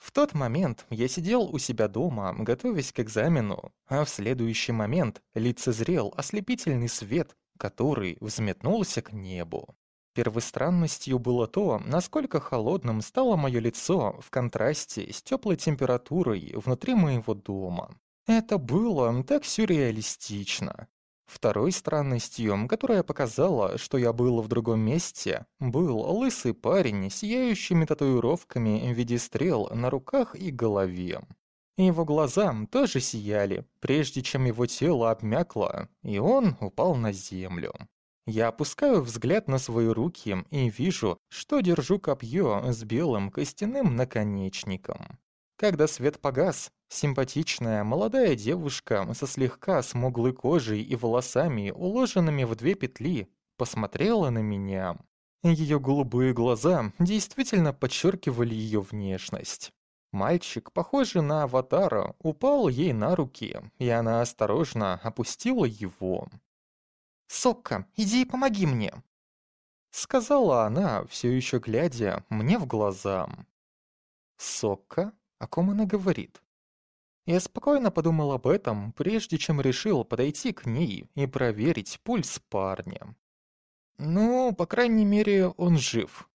В тот момент я сидел у себя дома, готовясь к экзамену, а в следующий момент лицезрел ослепительный свет, который взметнулся к небу. Первой странностью было то, насколько холодным стало мое лицо в контрасте с теплой температурой внутри моего дома. Это было так сюрреалистично. Второй странностью, которая показала, что я был в другом месте, был лысый парень с сияющими татуировками в виде стрел на руках и голове. Его глаза тоже сияли, прежде чем его тело обмякло, и он упал на землю. Я опускаю взгляд на свои руки и вижу, что держу копье с белым костяным наконечником. Когда свет погас, симпатичная молодая девушка со слегка смуглой кожей и волосами, уложенными в две петли, посмотрела на меня. Ее голубые глаза действительно подчеркивали ее внешность. Мальчик, похожий на аватара, упал ей на руки, и она осторожно опустила его. «Сокка, иди и помоги мне!» Сказала она, все еще глядя мне в глаза. «Сокка?» О ком она говорит? Я спокойно подумал об этом, прежде чем решил подойти к ней и проверить пульс парня. Ну, по крайней мере, он жив.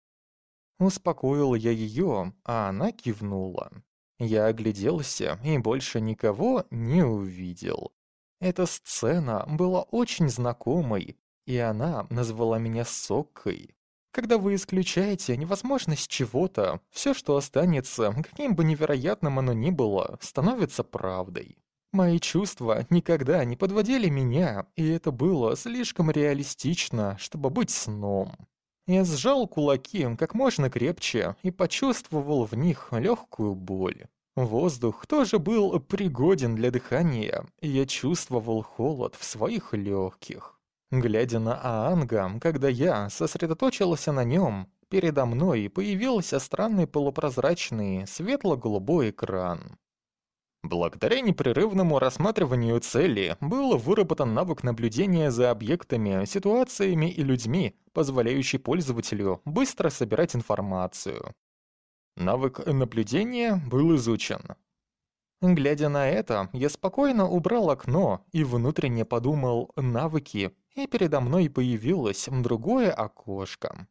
Успокоил я ее, а она кивнула. Я огляделся и больше никого не увидел. Эта сцена была очень знакомой, и она назвала меня Соккой. Когда вы исключаете невозможность чего-то, все, что останется, каким бы невероятным оно ни было, становится правдой. Мои чувства никогда не подводили меня, и это было слишком реалистично, чтобы быть сном. Я сжал кулаки как можно крепче и почувствовал в них легкую боль. Воздух тоже был пригоден для дыхания, и я чувствовал холод в своих легких. Глядя на Аанга, когда я сосредоточился на нем, передо мной появился странный полупрозрачный светло-голубой экран. Благодаря непрерывному рассматриванию цели был выработан навык наблюдения за объектами, ситуациями и людьми, позволяющий пользователю быстро собирать информацию. Навык наблюдения был изучен. Глядя на это, я спокойно убрал окно и внутренне подумал «навыки» и передо мной появилось другое окошко.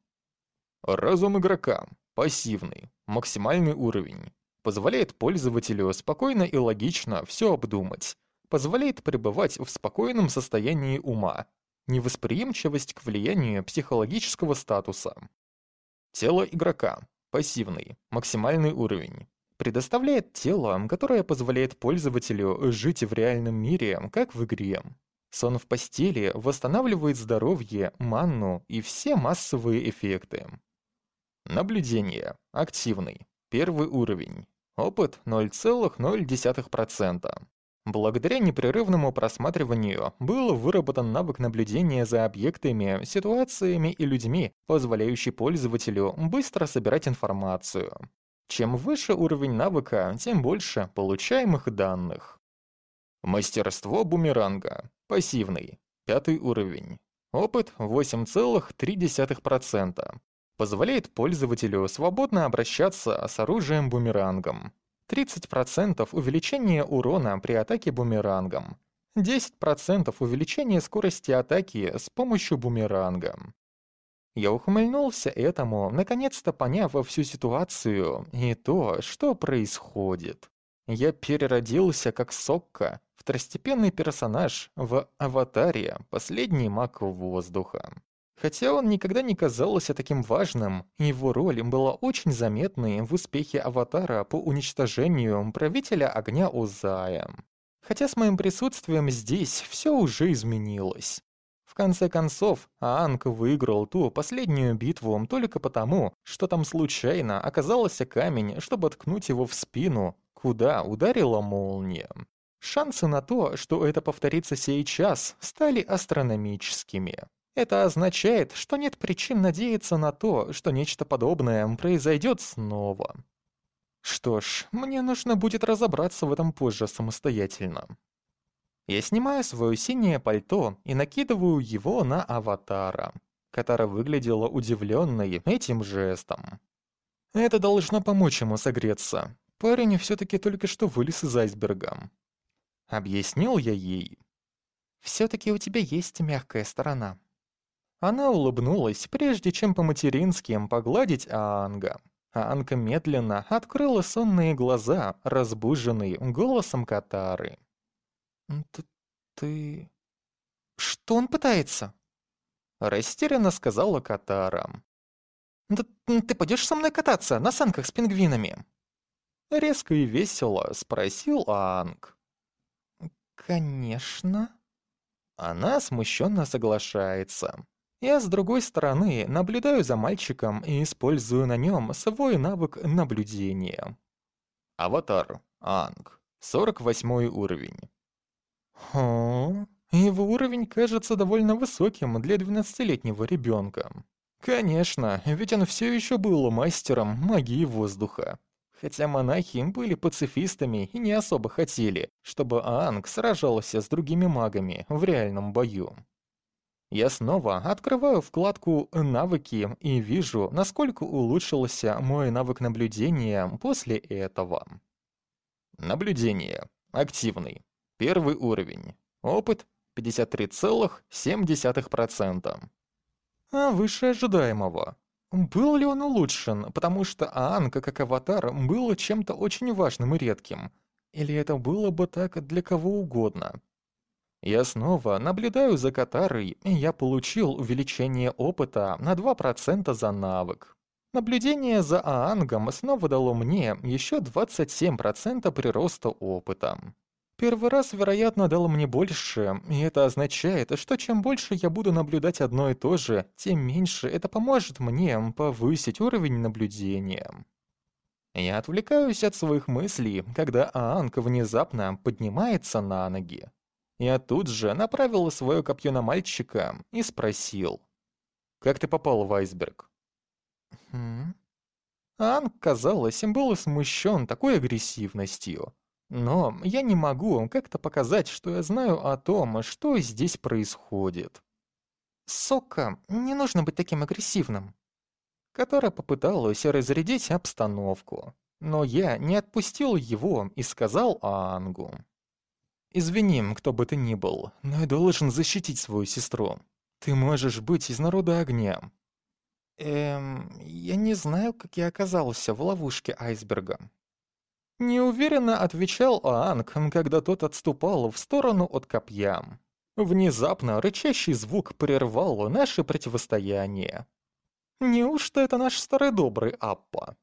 Разум игрока. Пассивный. Максимальный уровень. Позволяет пользователю спокойно и логично все обдумать. Позволяет пребывать в спокойном состоянии ума. Невосприимчивость к влиянию психологического статуса. Тело игрока. Пассивный. Максимальный уровень. Предоставляет тело, которое позволяет пользователю жить в реальном мире, как в игре. Сон в постели восстанавливает здоровье, манну и все массовые эффекты. Наблюдение. Активный. Первый уровень. Опыт 0,0%. Благодаря непрерывному просматриванию был выработан навык наблюдения за объектами, ситуациями и людьми, позволяющий пользователю быстро собирать информацию. Чем выше уровень навыка, тем больше получаемых данных. Мастерство бумеранга. Пассивный. Пятый уровень. Опыт 8,3%. Позволяет пользователю свободно обращаться с оружием бумерангом. 30% увеличение урона при атаке бумерангом. 10% увеличение скорости атаки с помощью бумеранга. Я ухмыльнулся этому, наконец-то поняв всю ситуацию и то, что происходит. Я переродился как Сокка, второстепенный персонаж в «Аватаре. Последний маг воздуха». Хотя он никогда не казался таким важным, его роль была очень заметной в успехе «Аватара» по уничтожению правителя огня Узая. Хотя с моим присутствием здесь все уже изменилось. В конце концов, Аанг выиграл ту последнюю битву только потому, что там случайно оказался камень, чтобы ткнуть его в спину, куда ударила молния. Шансы на то, что это повторится сейчас, стали астрономическими. Это означает, что нет причин надеяться на то, что нечто подобное произойдет снова. Что ж, мне нужно будет разобраться в этом позже самостоятельно. Я снимаю свое синее пальто и накидываю его на аватара, которая выглядела удивленной этим жестом. Это должно помочь ему согреться. парень все-таки только что вылез из айсберга. Объяснил я ей. Все-таки у тебя есть мягкая сторона. Она улыбнулась, прежде чем по-матерински погладить Аанга. Аанка медленно открыла сонные глаза, разбуженные голосом Катары. «Ты... ты...» «Что он пытается?» Растерянно сказала Катара. «Да ты пойдешь со мной кататься на санках с пингвинами?» Резко и весело спросил Аанг. «Конечно». Она смущенно соглашается. Я, с другой стороны, наблюдаю за мальчиком и использую на нем свой навык наблюдения. Аватар. Анг. 48 уровень. Хо, его уровень кажется довольно высоким для 12-летнего ребенка. Конечно, ведь он все еще был мастером магии воздуха. Хотя монахи были пацифистами и не особо хотели, чтобы Аанг сражался с другими магами в реальном бою. Я снова открываю вкладку «Навыки» и вижу, насколько улучшился мой навык наблюдения после этого. Наблюдение. Активный. Первый уровень. Опыт 53,7%. А выше ожидаемого. Был ли он улучшен, потому что Аанка как аватар был чем-то очень важным и редким? Или это было бы так для кого угодно? Я снова наблюдаю за Катарой, и я получил увеличение опыта на 2% за навык. Наблюдение за Аангом снова дало мне еще 27% прироста опыта. Первый раз, вероятно, дал мне больше, и это означает, что чем больше я буду наблюдать одно и то же, тем меньше это поможет мне повысить уровень наблюдения. Я отвлекаюсь от своих мыслей, когда Аанг внезапно поднимается на ноги. Я тут же направил свое копье на мальчика и спросил. «Как ты попал в айсберг?» «Хм?» Аанг, казалось, был смущен такой агрессивностью. Но я не могу как-то показать, что я знаю о том, что здесь происходит. Сока, не нужно быть таким агрессивным. Которая попыталась разрядить обстановку. Но я не отпустил его и сказал Ангу. «Извини, кто бы ты ни был, но я должен защитить свою сестру. Ты можешь быть из народа огня». «Эм, я не знаю, как я оказался в ловушке айсберга», Неуверенно отвечал Аанг, когда тот отступал в сторону от копья. Внезапно рычащий звук прервал наше противостояние. Неужто это наш старый добрый Аппа?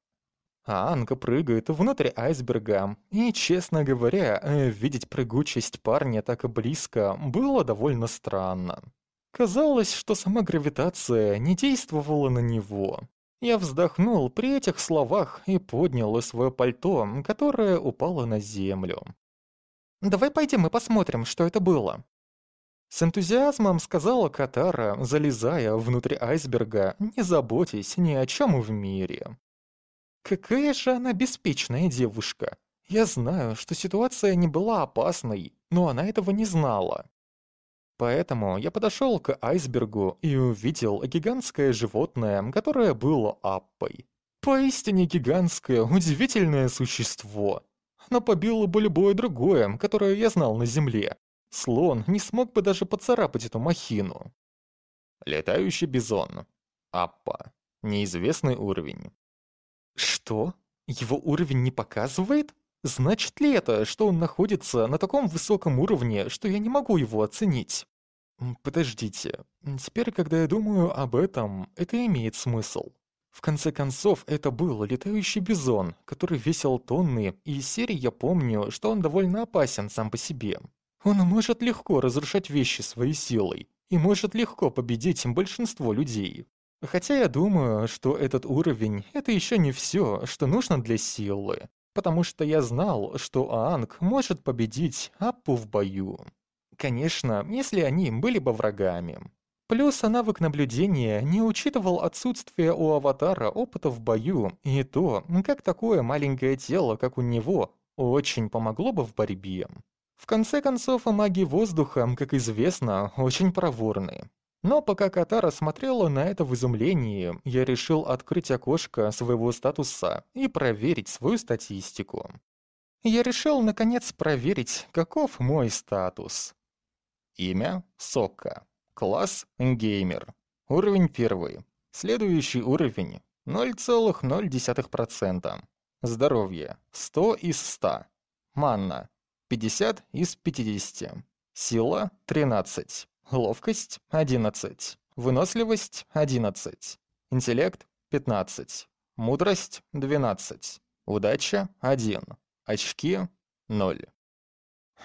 Аанг прыгает внутрь айсберга, и, честно говоря, видеть прыгучесть парня так близко было довольно странно. Казалось, что сама гравитация не действовала на него. Я вздохнул при этих словах и поднял свое пальто, которое упало на землю. «Давай пойдем и посмотрим, что это было». С энтузиазмом сказала Катара, залезая внутрь айсберга, не заботясь ни о чем в мире. Какая же она беспечная девушка. Я знаю, что ситуация не была опасной, но она этого не знала. Поэтому я подошел к айсбергу и увидел гигантское животное, которое было Аппой. Поистине гигантское, удивительное существо. Оно побило бы любое другое, которое я знал на Земле. Слон не смог бы даже поцарапать эту махину. Летающий бизон. Аппа. Неизвестный уровень. Что? Его уровень не показывает? Значит ли это, что он находится на таком высоком уровне, что я не могу его оценить? Подождите. Теперь, когда я думаю об этом, это имеет смысл. В конце концов, это был летающий бизон, который весил тонны, и из серии я помню, что он довольно опасен сам по себе. Он может легко разрушать вещи своей силой, и может легко победить большинство людей. Хотя я думаю, что этот уровень — это еще не все, что нужно для силы, потому что я знал, что Аанг может победить Аппу в бою. Конечно, если они были бы врагами. Плюс навык наблюдения не учитывал отсутствие у аватара опыта в бою и то, как такое маленькое тело, как у него, очень помогло бы в борьбе. В конце концов, маги воздуха, как известно, очень проворны. Но пока Катара смотрела на это в изумлении, я решил открыть окошко своего статуса и проверить свою статистику. Я решил, наконец, проверить, каков мой статус. Имя – Сока. Класс – Геймер. Уровень первый. Следующий уровень – 0,0%. Здоровье – 100 из 100. Манна – 50 из 50. Сила – 13. Ловкость – 11. Выносливость – 11. Интеллект – 15. Мудрость – 12. Удача – 1. Очки – 0.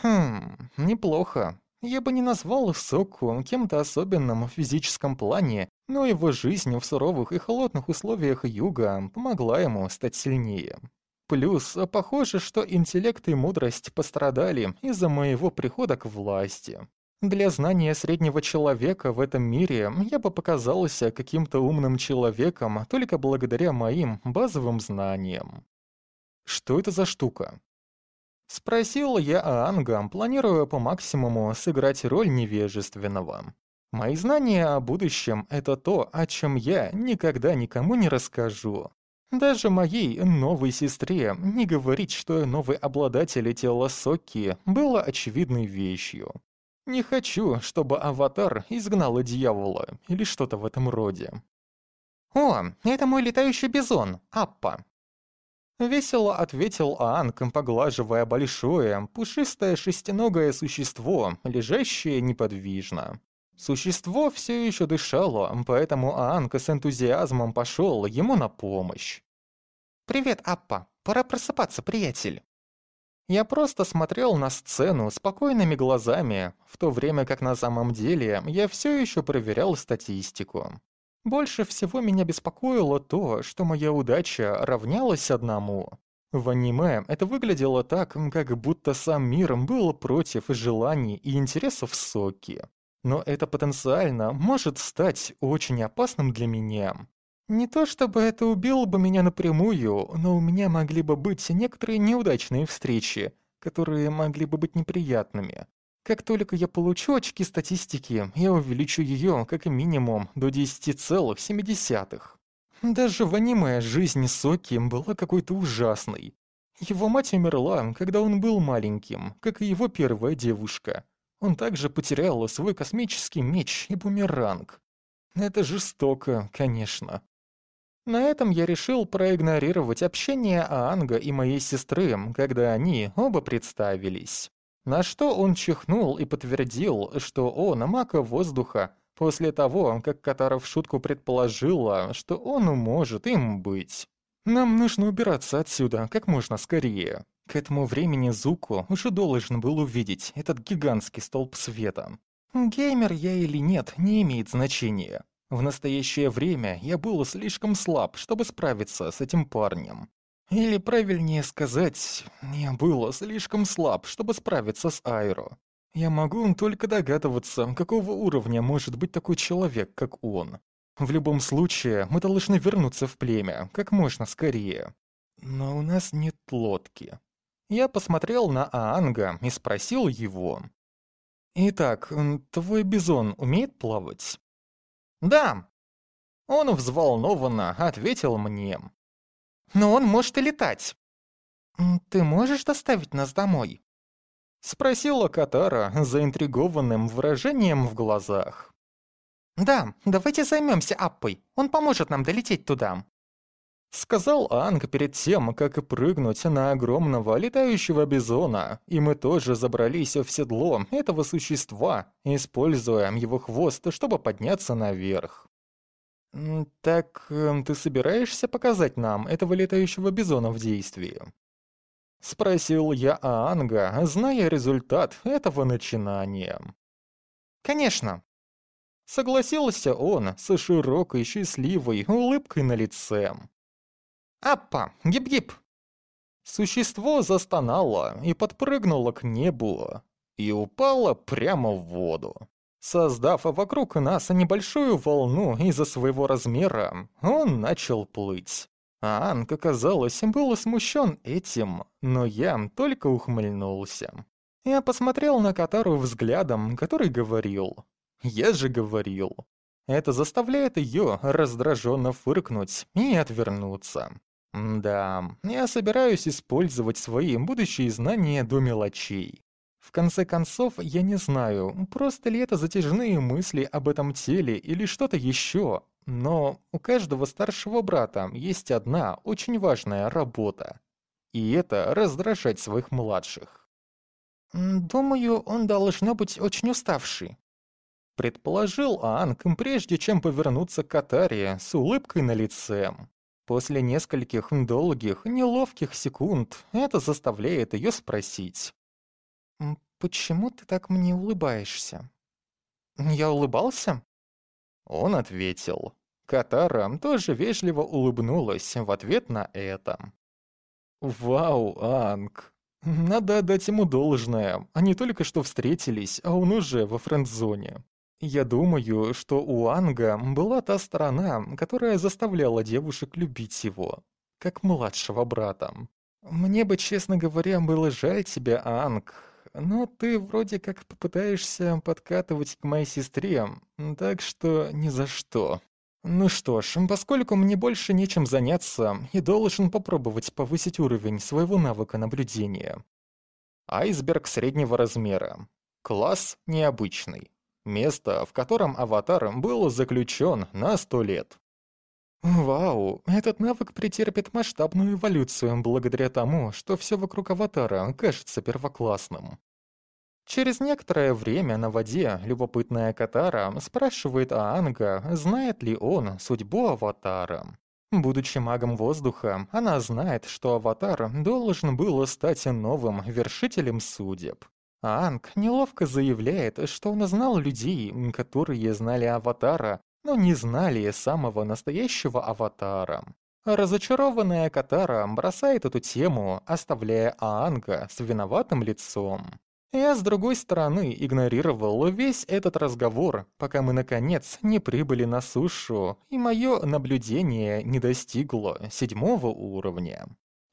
Хм, неплохо. Я бы не назвал Соку кем-то особенным в физическом плане, но его жизнь в суровых и холодных условиях юга помогла ему стать сильнее. Плюс, похоже, что интеллект и мудрость пострадали из-за моего прихода к власти. Для знания среднего человека в этом мире я бы показался каким-то умным человеком только благодаря моим базовым знаниям. Что это за штука? Спросил я Аанга, планируя по максимуму сыграть роль невежественного. Мои знания о будущем — это то, о чем я никогда никому не расскажу. Даже моей новой сестре не говорить, что новый обладатель тела Соки было очевидной вещью. Не хочу, чтобы аватар изгнал дьявола или что-то в этом роде. «О, это мой летающий бизон, Аппа!» Весело ответил Аанг, поглаживая большое, пушистое шестиногое существо, лежащее неподвижно. Существо все еще дышало, поэтому Аанг с энтузиазмом пошел ему на помощь. «Привет, Аппа. Пора просыпаться, приятель». Я просто смотрел на сцену спокойными глазами, в то время как на самом деле я все еще проверял статистику. Больше всего меня беспокоило то, что моя удача равнялась одному. В аниме это выглядело так, как будто сам мир был против желаний и интересов Соки. Но это потенциально может стать очень опасным для меня. Не то чтобы это убило бы меня напрямую, но у меня могли бы быть некоторые неудачные встречи, которые могли бы быть неприятными. Как только я получу очки статистики, я увеличу ее как минимум до 10,7. Даже в аниме жизнь Соки была какой-то ужасной. Его мать умерла, когда он был маленьким, как и его первая девушка. Он также потерял свой космический меч и бумеранг. Это жестоко, конечно. На этом я решил проигнорировать общение Аанга и моей сестры, когда они оба представились. На что он чихнул и подтвердил, что он мака воздуха, после того, как Катара в шутку предположила, что он может им быть. Нам нужно убираться отсюда как можно скорее. К этому времени Зуку уже должен был увидеть этот гигантский столб света. Геймер я или нет, не имеет значения. В настоящее время я был слишком слаб, чтобы справиться с этим парнем. Или правильнее сказать, я был слишком слаб, чтобы справиться с Айро. Я могу только догадываться, какого уровня может быть такой человек, как он. В любом случае, мы должны вернуться в племя, как можно скорее. Но у нас нет лодки. Я посмотрел на Аанга и спросил его. «Итак, твой бизон умеет плавать?» «Да». Он взволнованно ответил мне. «Но он может и летать». «Ты можешь доставить нас домой?» Спросила Катара заинтригованным выражением в глазах. «Да, давайте займемся Аппой. Он поможет нам долететь туда». Сказал Анг перед тем, как прыгнуть на огромного летающего бизона, и мы тоже забрались в седло этого существа, используя его хвост, чтобы подняться наверх. «Так эм, ты собираешься показать нам этого летающего бизона в действии?» Спросил я Аанга, зная результат этого начинания. «Конечно!» Согласился он с широкой счастливой улыбкой на лице. «Аппа! Гип-гип!» Существо застонало и подпрыгнуло к небу и упало прямо в воду. Создав вокруг нас небольшую волну из-за своего размера, он начал плыть. А Анг, оказалось, был смущен этим, но я только ухмыльнулся. Я посмотрел на Катару взглядом, который говорил Я же говорил. Это заставляет ее раздраженно фыркнуть и отвернуться. Да, я собираюсь использовать свои будущие знания до мелочей. В конце концов, я не знаю, просто ли это затяжные мысли об этом теле или что-то еще, но у каждого старшего брата есть одна очень важная работа. И это раздражать своих младших. «Думаю, он должно быть очень уставший», — предположил Анг, прежде чем повернуться к Катаре с улыбкой на лице. После нескольких долгих, неловких секунд это заставляет ее спросить. «Почему ты так мне улыбаешься?» «Я улыбался?» Он ответил. Катара тоже вежливо улыбнулась в ответ на это. «Вау, Анг! Надо отдать ему должное. Они только что встретились, а он уже во френд-зоне. Я думаю, что у Анга была та сторона, которая заставляла девушек любить его, как младшего брата. Мне бы, честно говоря, было жаль тебя, Анг, но ты вроде как попытаешься подкатывать к моей сестре, так что ни за что. Ну что ж, поскольку мне больше нечем заняться, я должен попробовать повысить уровень своего навыка наблюдения. Айсберг среднего размера. Класс необычный. Место, в котором аватар был заключен на сто лет. Вау, этот навык претерпит масштабную эволюцию благодаря тому, что все вокруг аватара кажется первоклассным. Через некоторое время на воде любопытная Катара спрашивает Аанга, знает ли он судьбу аватара. Будучи магом воздуха, она знает, что аватар должен был стать новым вершителем судеб. А Анг неловко заявляет, что он знал людей, которые знали Аватара, но не знали самого настоящего Аватара. Разочарованная Катара бросает эту тему, оставляя Аанга с виноватым лицом. Я, с другой стороны, игнорировал весь этот разговор, пока мы, наконец, не прибыли на сушу, и мое наблюдение не достигло седьмого уровня.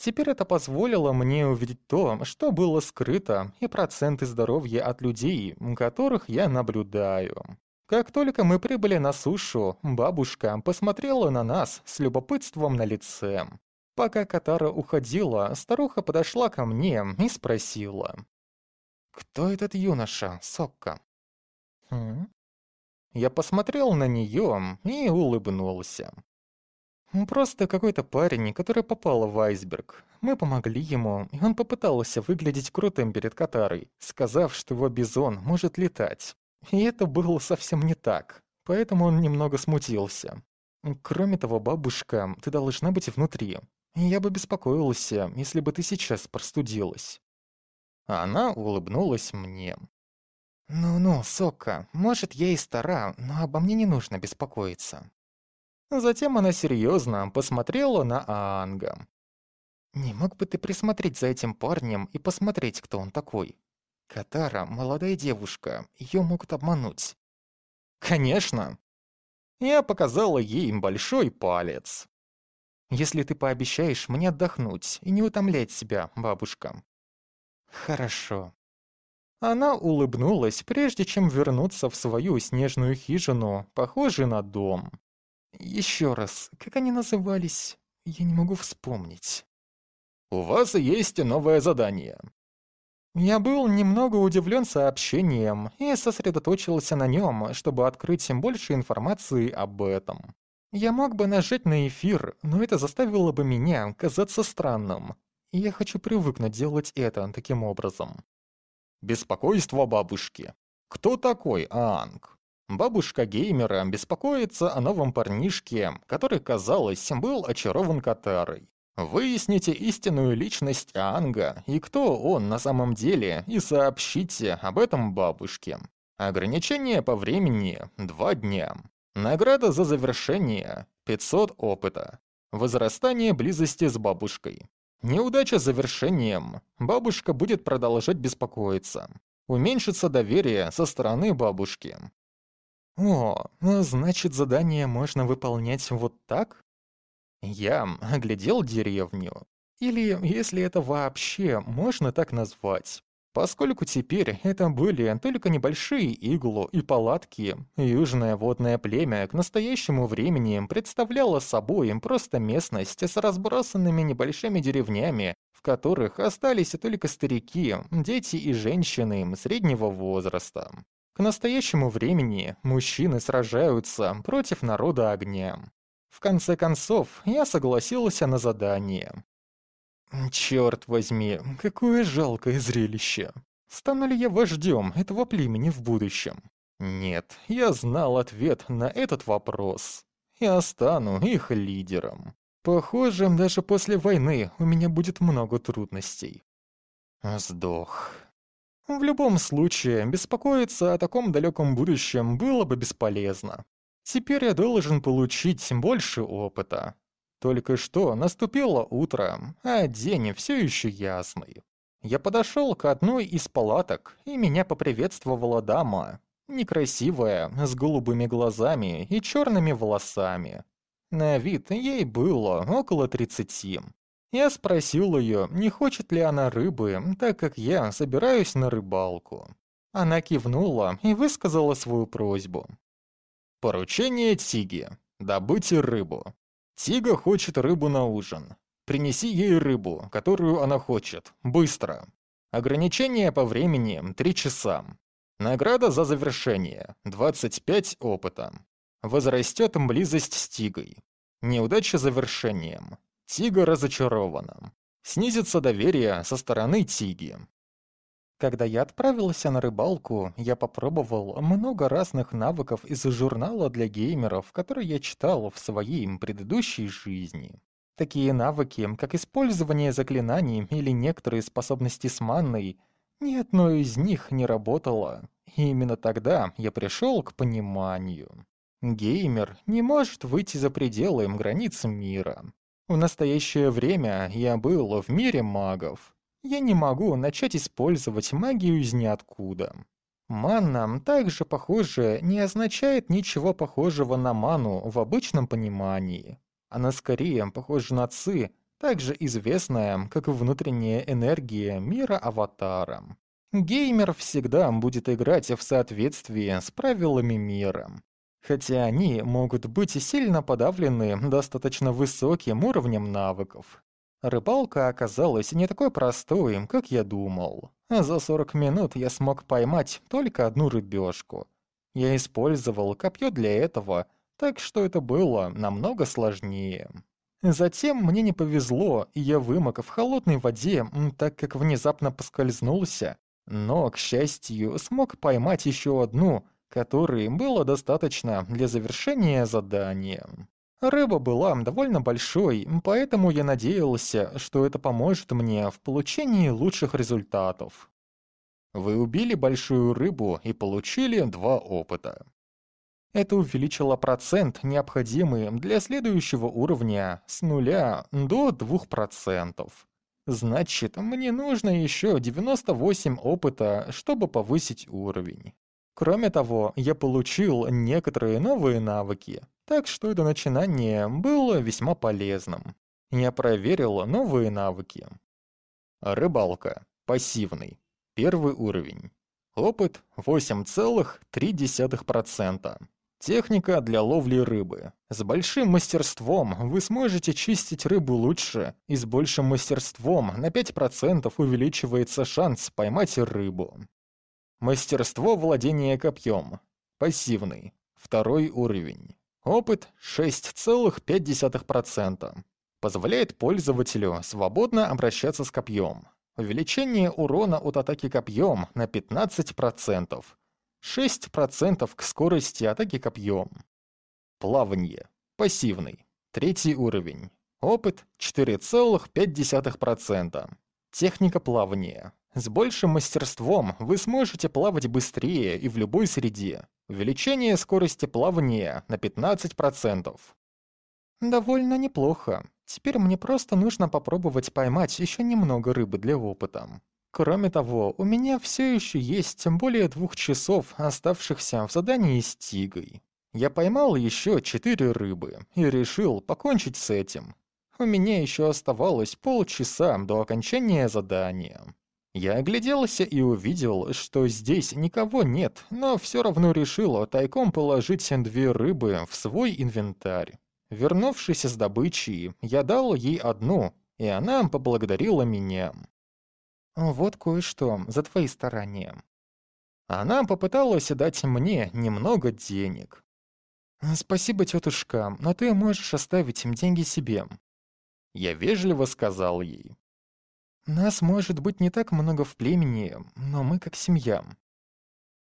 Теперь это позволило мне увидеть то, что было скрыто, и проценты здоровья от людей, которых я наблюдаю. Как только мы прибыли на сушу, бабушка посмотрела на нас с любопытством на лице. Пока Катара уходила, старуха подошла ко мне и спросила. «Кто этот юноша, Сокка?» «Хм?» Я посмотрел на нее и улыбнулся. Просто какой-то парень, который попал в айсберг. Мы помогли ему, и он попытался выглядеть крутым перед Катарой, сказав, что его бизон может летать. И это было совсем не так, поэтому он немного смутился. Кроме того, бабушка, ты должна быть внутри. Я бы беспокоился, если бы ты сейчас простудилась. Она улыбнулась мне. «Ну-ну, Сока, может, я и стара, но обо мне не нужно беспокоиться. Затем она серьезно посмотрела на Аанга. «Не мог бы ты присмотреть за этим парнем и посмотреть, кто он такой? Катара — молодая девушка, ее могут обмануть». «Конечно!» Я показала ей большой палец. «Если ты пообещаешь мне отдохнуть и не утомлять себя, бабушка». «Хорошо». Она улыбнулась, прежде чем вернуться в свою снежную хижину, похожую на дом. Еще раз, как они назывались? Я не могу вспомнить. У вас есть новое задание. Я был немного удивлен сообщением и сосредоточился на нем, чтобы открыть больше информации об этом. Я мог бы нажать на эфир, но это заставило бы меня казаться странным. И я хочу привыкнуть делать это таким образом. Беспокойство бабушки. Кто такой Анг? Бабушка геймера беспокоится о новом парнишке, который, казалось, был очарован Катарой. Выясните истинную личность Анга и кто он на самом деле, и сообщите об этом бабушке. Ограничение по времени – 2 дня. Награда за завершение – 500 опыта. Возрастание близости с бабушкой. Неудача с завершением. Бабушка будет продолжать беспокоиться. Уменьшится доверие со стороны бабушки. О, ну, значит, задание можно выполнять вот так? Я оглядел деревню. Или, если это вообще можно так назвать. Поскольку теперь это были только небольшие иглу и палатки, южное водное племя к настоящему времени представляло собой просто местность с разбросанными небольшими деревнями, в которых остались только старики, дети и женщины среднего возраста. К настоящему времени мужчины сражаются против народа огня. В конце концов, я согласился на задание. Черт возьми, какое жалкое зрелище. Стану ли я вождем этого племени в будущем? Нет, я знал ответ на этот вопрос. Я стану их лидером. Похоже, даже после войны у меня будет много трудностей. Сдох. В любом случае, беспокоиться о таком далеком будущем было бы бесполезно. Теперь я должен получить больше опыта. Только что наступило утро, а день все еще ясный. Я подошел к одной из палаток, и меня поприветствовала дама. Некрасивая, с голубыми глазами и черными волосами. На вид ей было около тридцати. Я спросил ее, не хочет ли она рыбы, так как я собираюсь на рыбалку. Она кивнула и высказала свою просьбу. Поручение Тиги. Добыть рыбу. Тига хочет рыбу на ужин. Принеси ей рыбу, которую она хочет. Быстро. Ограничение по времени — 3 часа. Награда за завершение — 25 опыта. Возрастет близость с Тигой. Неудача завершением. Тига разочарована. Снизится доверие со стороны Тиги. Когда я отправился на рыбалку, я попробовал много разных навыков из журнала для геймеров, который я читал в своей предыдущей жизни. Такие навыки, как использование заклинаний или некоторые способности с манной, ни одно из них не работало. И именно тогда я пришел к пониманию. Геймер не может выйти за пределы границ мира. В настоящее время я был в мире магов я не могу начать использовать магию из ниоткуда. Манна также, похоже, не означает ничего похожего на ману в обычном понимании. Она скорее похожа на ци, также известная как внутренняя энергия мира аватара. Геймер всегда будет играть в соответствии с правилами мира. Хотя они могут быть сильно подавлены достаточно высоким уровнем навыков. Рыбалка оказалась не такой простой, как я думал. За 40 минут я смог поймать только одну рыбешку. Я использовал копье для этого, так что это было намного сложнее. Затем мне не повезло, и я вымок в холодной воде, так как внезапно поскользнулся. Но, к счастью, смог поймать еще одну, которой было достаточно для завершения задания. Рыба была довольно большой, поэтому я надеялся, что это поможет мне в получении лучших результатов. Вы убили большую рыбу и получили два опыта. Это увеличило процент, необходимый для следующего уровня с нуля до 2%. Значит, мне нужно еще 98 опыта, чтобы повысить уровень. Кроме того, я получил некоторые новые навыки, так что это начинание было весьма полезным. Я проверил новые навыки. Рыбалка. Пассивный. Первый уровень. Опыт 8,3%. Техника для ловли рыбы. С большим мастерством вы сможете чистить рыбу лучше, и с большим мастерством на 5% увеличивается шанс поймать рыбу. Мастерство владения копьем. Пассивный. Второй уровень. Опыт 6,5%. Позволяет пользователю свободно обращаться с копьем. Увеличение урона от атаки копьем на 15%. 6% к скорости атаки копьем. Плавание. Пассивный. Третий уровень. Опыт 4,5%. Техника плавания. С большим мастерством вы сможете плавать быстрее и в любой среде. Увеличение скорости плавания на 15%. Довольно неплохо. Теперь мне просто нужно попробовать поймать еще немного рыбы для опыта. Кроме того, у меня все еще есть более двух часов, оставшихся в задании с Тигой. Я поймал еще четыре рыбы и решил покончить с этим. У меня еще оставалось полчаса до окончания задания. Я огляделся и увидел, что здесь никого нет, но все равно решил тайком положить две рыбы в свой инвентарь. Вернувшись с добычей, я дал ей одну, и она поблагодарила меня. «Вот кое-что за твои старания». Она попыталась дать мне немного денег. «Спасибо, тетушка, но ты можешь оставить им деньги себе». Я вежливо сказал ей. Нас может быть не так много в племени, но мы как семья.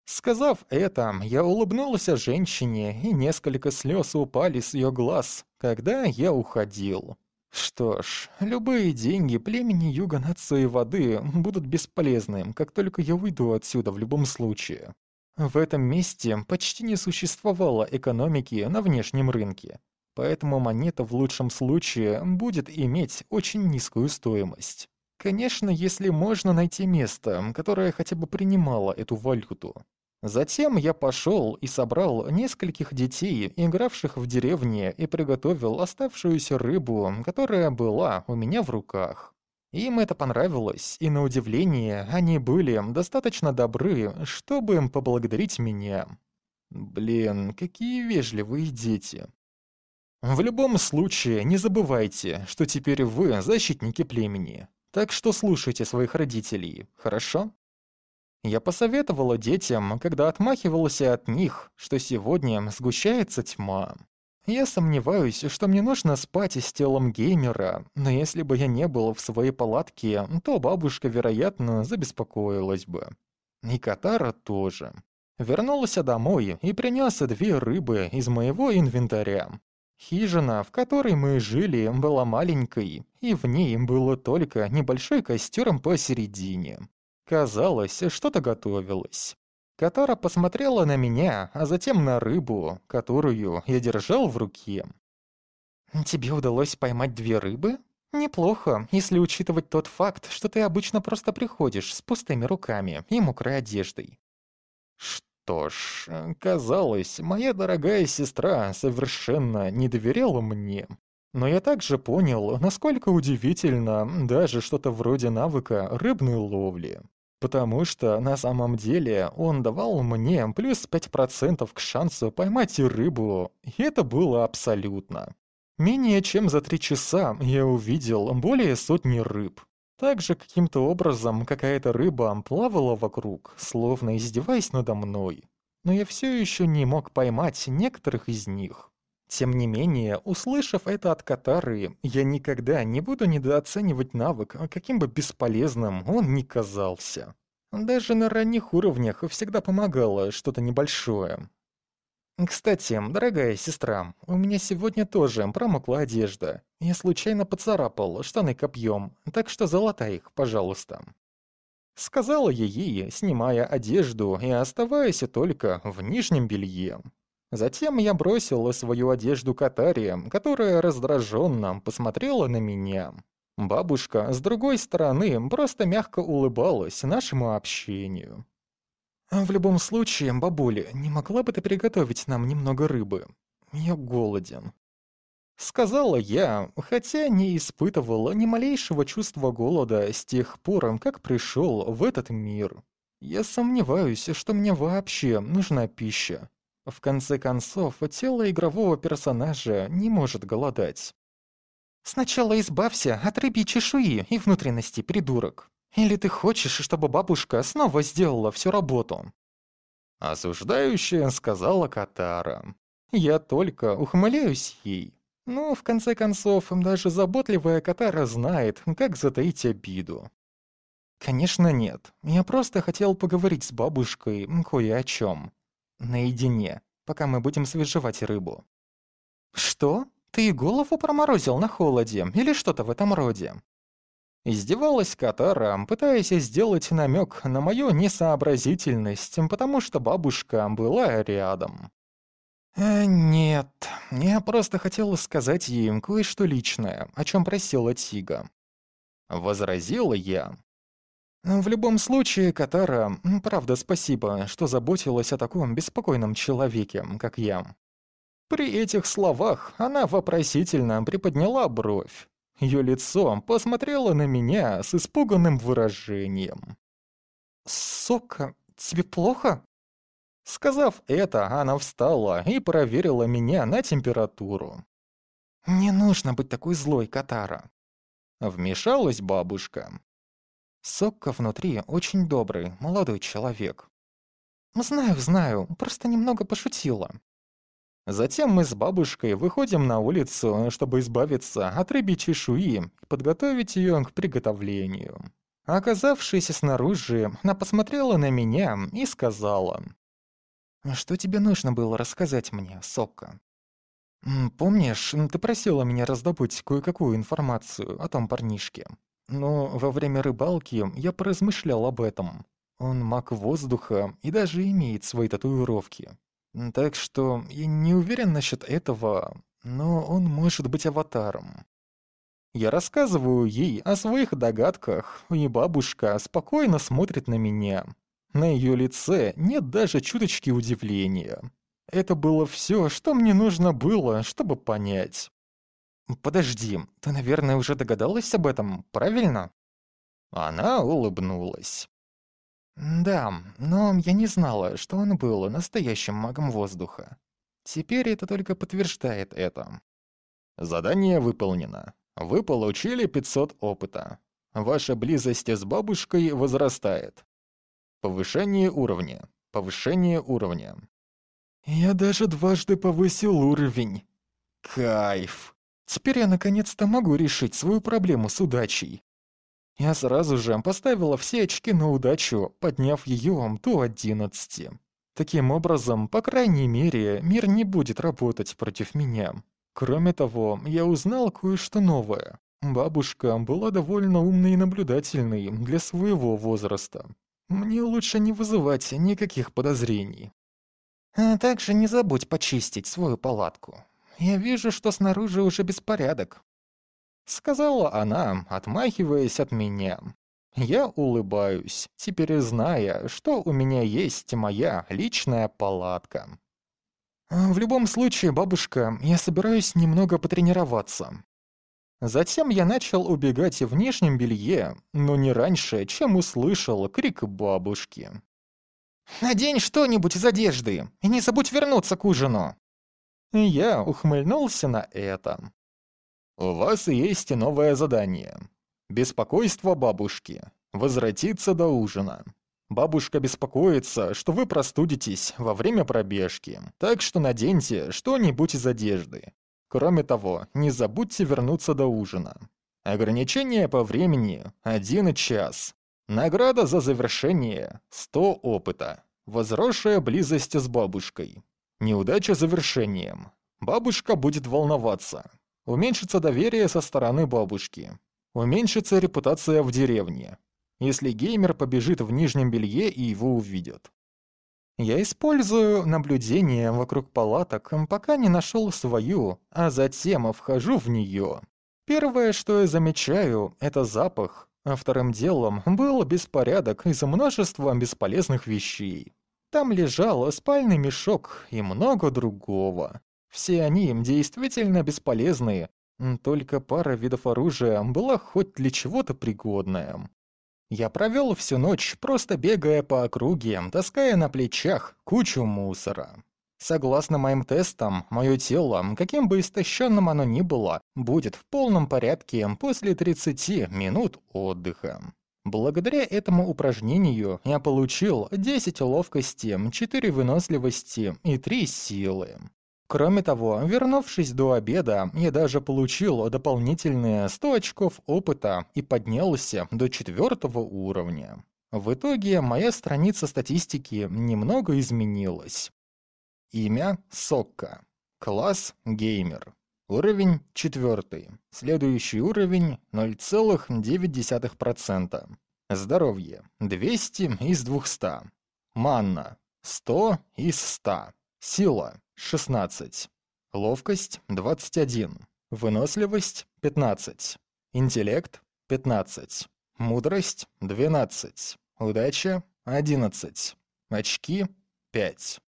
Сказав это, я улыбнулся женщине, и несколько слез упали с ее глаз, когда я уходил. Что ж, любые деньги племени Юга Нации Воды будут бесполезны, как только я уйду отсюда в любом случае. В этом месте почти не существовало экономики на внешнем рынке, поэтому монета в лучшем случае будет иметь очень низкую стоимость. Конечно, если можно найти место, которое хотя бы принимало эту валюту. Затем я пошел и собрал нескольких детей, игравших в деревне, и приготовил оставшуюся рыбу, которая была у меня в руках. Им это понравилось, и на удивление они были достаточно добры, чтобы им поблагодарить меня. Блин, какие вежливые дети. В любом случае, не забывайте, что теперь вы защитники племени. Так что слушайте своих родителей, хорошо? Я посоветовала детям, когда отмахивался от них, что сегодня сгущается тьма. Я сомневаюсь, что мне нужно спать с телом геймера, но если бы я не был в своей палатке, то бабушка, вероятно, забеспокоилась бы. И Катара тоже. Вернулся домой и принес две рыбы из моего инвентаря. Хижина, в которой мы жили, была маленькой, и в ней было только небольшой костер посередине. Казалось, что-то готовилось. Катара посмотрела на меня, а затем на рыбу, которую я держал в руке. «Тебе удалось поймать две рыбы? Неплохо, если учитывать тот факт, что ты обычно просто приходишь с пустыми руками и мокрой одеждой». Что ж, казалось, моя дорогая сестра совершенно не доверяла мне. Но я также понял, насколько удивительно даже что-то вроде навыка рыбной ловли. Потому что на самом деле он давал мне плюс 5% к шансу поймать рыбу, и это было абсолютно. Менее чем за три часа я увидел более сотни рыб. Также каким-то образом какая-то рыба плавала вокруг, словно издеваясь надо мной. Но я все еще не мог поймать некоторых из них. Тем не менее, услышав это от Катары, я никогда не буду недооценивать навык, каким бы бесполезным он ни казался. Даже на ранних уровнях всегда помогало что-то небольшое. Кстати, дорогая сестра, у меня сегодня тоже промокла одежда. Я случайно поцарапал штаны копьем, так что залатай их, пожалуйста. Сказала я ей, снимая одежду и оставаясь только в нижнем белье. Затем я бросил свою одежду Катаре, которая раздраженно посмотрела на меня. Бабушка, с другой стороны, просто мягко улыбалась нашему общению. «В любом случае, бабуля, не могла бы ты приготовить нам немного рыбы? Я голоден». Сказала я, хотя не испытывала ни малейшего чувства голода с тех пор, как пришел в этот мир. Я сомневаюсь, что мне вообще нужна пища. В конце концов, тело игрового персонажа не может голодать. «Сначала избавься от рыбьей чешуи и внутренности, придурок», или ты хочешь, чтобы бабушка снова сделала всю работу?» Осуждающая сказала Катара. «Я только ухмыляюсь ей. Ну, в конце концов, даже заботливая Катара знает, как затаить обиду». «Конечно нет. Я просто хотел поговорить с бабушкой кое о чем. Наедине, пока мы будем свежевать рыбу». «Что? Ты голову проморозил на холоде или что-то в этом роде?» Издевалась Катара, пытаясь сделать намек на мою несообразительность, потому что бабушка была рядом. «Э, «Нет, я просто хотела сказать ей кое-что личное, о чем просила Тига». Возразила я. «В любом случае, Катара, правда спасибо, что заботилась о таком беспокойном человеке, как я». При этих словах она вопросительно приподняла бровь. Ее лицо посмотрело на меня с испуганным выражением. Сока, тебе плохо?» Сказав это, она встала и проверила меня на температуру. «Не нужно быть такой злой, Катара». Вмешалась бабушка. Сокка внутри очень добрый, молодой человек. «Знаю, знаю, просто немного пошутила». Затем мы с бабушкой выходим на улицу, чтобы избавиться от рыбьей чешуи и подготовить ее к приготовлению. Оказавшись снаружи, она посмотрела на меня и сказала. «Что тебе нужно было рассказать мне, Сокка?» «Помнишь, ты просила меня раздобыть кое-какую информацию о том парнишке? Но во время рыбалки я поразмышлял об этом. Он маг воздуха и даже имеет свои татуировки. Так что я не уверен насчет этого, но он может быть аватаром. Я рассказываю ей о своих догадках, и бабушка спокойно смотрит на меня. На ее лице нет даже чуточки удивления. Это было все, что мне нужно было, чтобы понять. «Подожди, ты, наверное, уже догадалась об этом, правильно?» Она улыбнулась. Да, но я не знала, что он был настоящим магом воздуха. Теперь это только подтверждает это. Задание выполнено. Вы получили 500 опыта. Ваша близость с бабушкой возрастает. Повышение уровня. Повышение уровня. Я даже дважды повысил уровень. Кайф. Теперь я наконец-то могу решить свою проблему с удачей. Я сразу же поставила все очки на удачу, подняв ее до 11. Таким образом, по крайней мере, мир не будет работать против меня. Кроме того, я узнал кое-что новое. Бабушка была довольно умной и наблюдательной для своего возраста. Мне лучше не вызывать никаких подозрений. А также не забудь почистить свою палатку. Я вижу, что снаружи уже беспорядок. — сказала она, отмахиваясь от меня. Я улыбаюсь, теперь зная, что у меня есть моя личная палатка. В любом случае, бабушка, я собираюсь немного потренироваться. Затем я начал убегать в нижнем белье, но не раньше, чем услышал крик бабушки. «Надень что-нибудь из одежды и не забудь вернуться к ужину!» Я ухмыльнулся на это. У вас есть новое задание. Беспокойство бабушки. Возвратиться до ужина. Бабушка беспокоится, что вы простудитесь во время пробежки, так что наденьте что-нибудь из одежды. Кроме того, не забудьте вернуться до ужина. Ограничение по времени – 1 час. Награда за завершение – 100 опыта. Возросшая близость с бабушкой. Неудача завершением. Бабушка будет волноваться. Уменьшится доверие со стороны бабушки. Уменьшится репутация в деревне. Если геймер побежит в нижнем белье и его увидят. Я использую наблюдение вокруг палаток, пока не нашел свою, а затем вхожу в нее. Первое, что я замечаю, это запах, а вторым делом был беспорядок из-за множества бесполезных вещей. Там лежал спальный мешок и много другого. Все они им действительно бесполезные, только пара видов оружия была хоть для чего-то пригодная. Я провел всю ночь, просто бегая по округе, таская на плечах кучу мусора. Согласно моим тестам, мое тело, каким бы истощенным оно ни было, будет в полном порядке после 30 минут отдыха. Благодаря этому упражнению я получил 10 ловкости, 4 выносливости и 3 силы. Кроме того, вернувшись до обеда, я даже получил дополнительные 100 очков опыта и поднялся до четвертого уровня. В итоге моя страница статистики немного изменилась. Имя – Сокка. Класс – Геймер. Уровень – 4. Следующий уровень – 0,9%. Здоровье – 200 из 200. Манна – 100 из 100. Сила 16. Ловкость 21. Выносливость 15. Интеллект 15. Мудрость 12. Удача 11. Очки 5.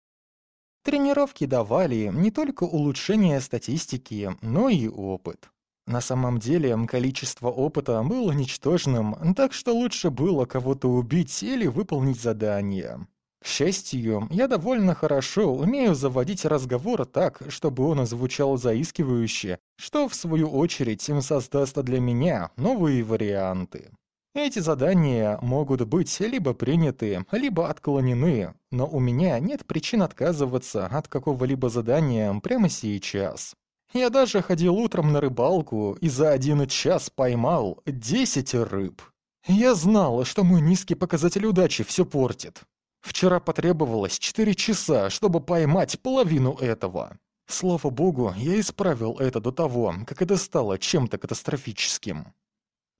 Тренировки давали не только улучшение статистики, но и опыт. На самом деле, количество опыта было ничтожным, так что лучше было кого-то убить или выполнить задание. К счастью, я довольно хорошо умею заводить разговор так, чтобы он звучал заискивающе, что в свою очередь им создаст для меня новые варианты. Эти задания могут быть либо приняты, либо отклонены, но у меня нет причин отказываться от какого-либо задания прямо сейчас. Я даже ходил утром на рыбалку и за один час поймал 10 рыб. Я знал, что мой низкий показатель удачи все портит. Вчера потребовалось 4 часа, чтобы поймать половину этого. Слава богу, я исправил это до того, как это стало чем-то катастрофическим.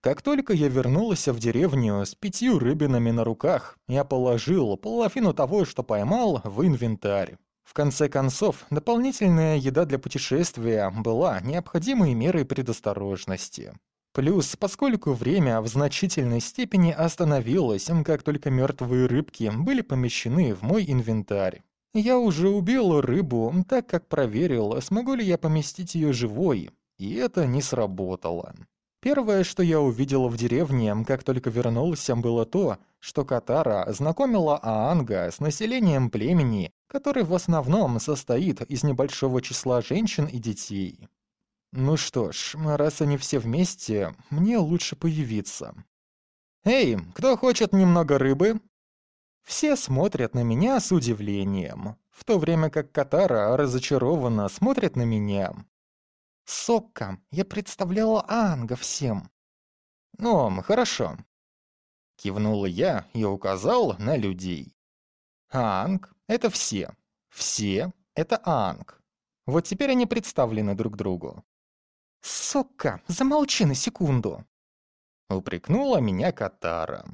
Как только я вернулся в деревню с пятью рыбинами на руках, я положил половину того, что поймал, в инвентарь. В конце концов, дополнительная еда для путешествия была необходимой мерой предосторожности. Плюс, поскольку время в значительной степени остановилось, как только мертвые рыбки были помещены в мой инвентарь. Я уже убил рыбу, так как проверил, смогу ли я поместить ее живой, и это не сработало. Первое, что я увидел в деревне, как только вернулся, было то, что Катара знакомила Аанга с населением племени, который в основном состоит из небольшого числа женщин и детей. Ну что ж, раз они все вместе, мне лучше появиться. «Эй, кто хочет немного рыбы?» Все смотрят на меня с удивлением, в то время как Катара разочарованно смотрит на меня. «Сокка, я представляла Анга всем». «Ну, хорошо». Кивнула я и указал на людей. «Анг — это все. Все — это Анг. Вот теперь они представлены друг другу. «Сука, замолчи на секунду!» Упрекнула меня Катара.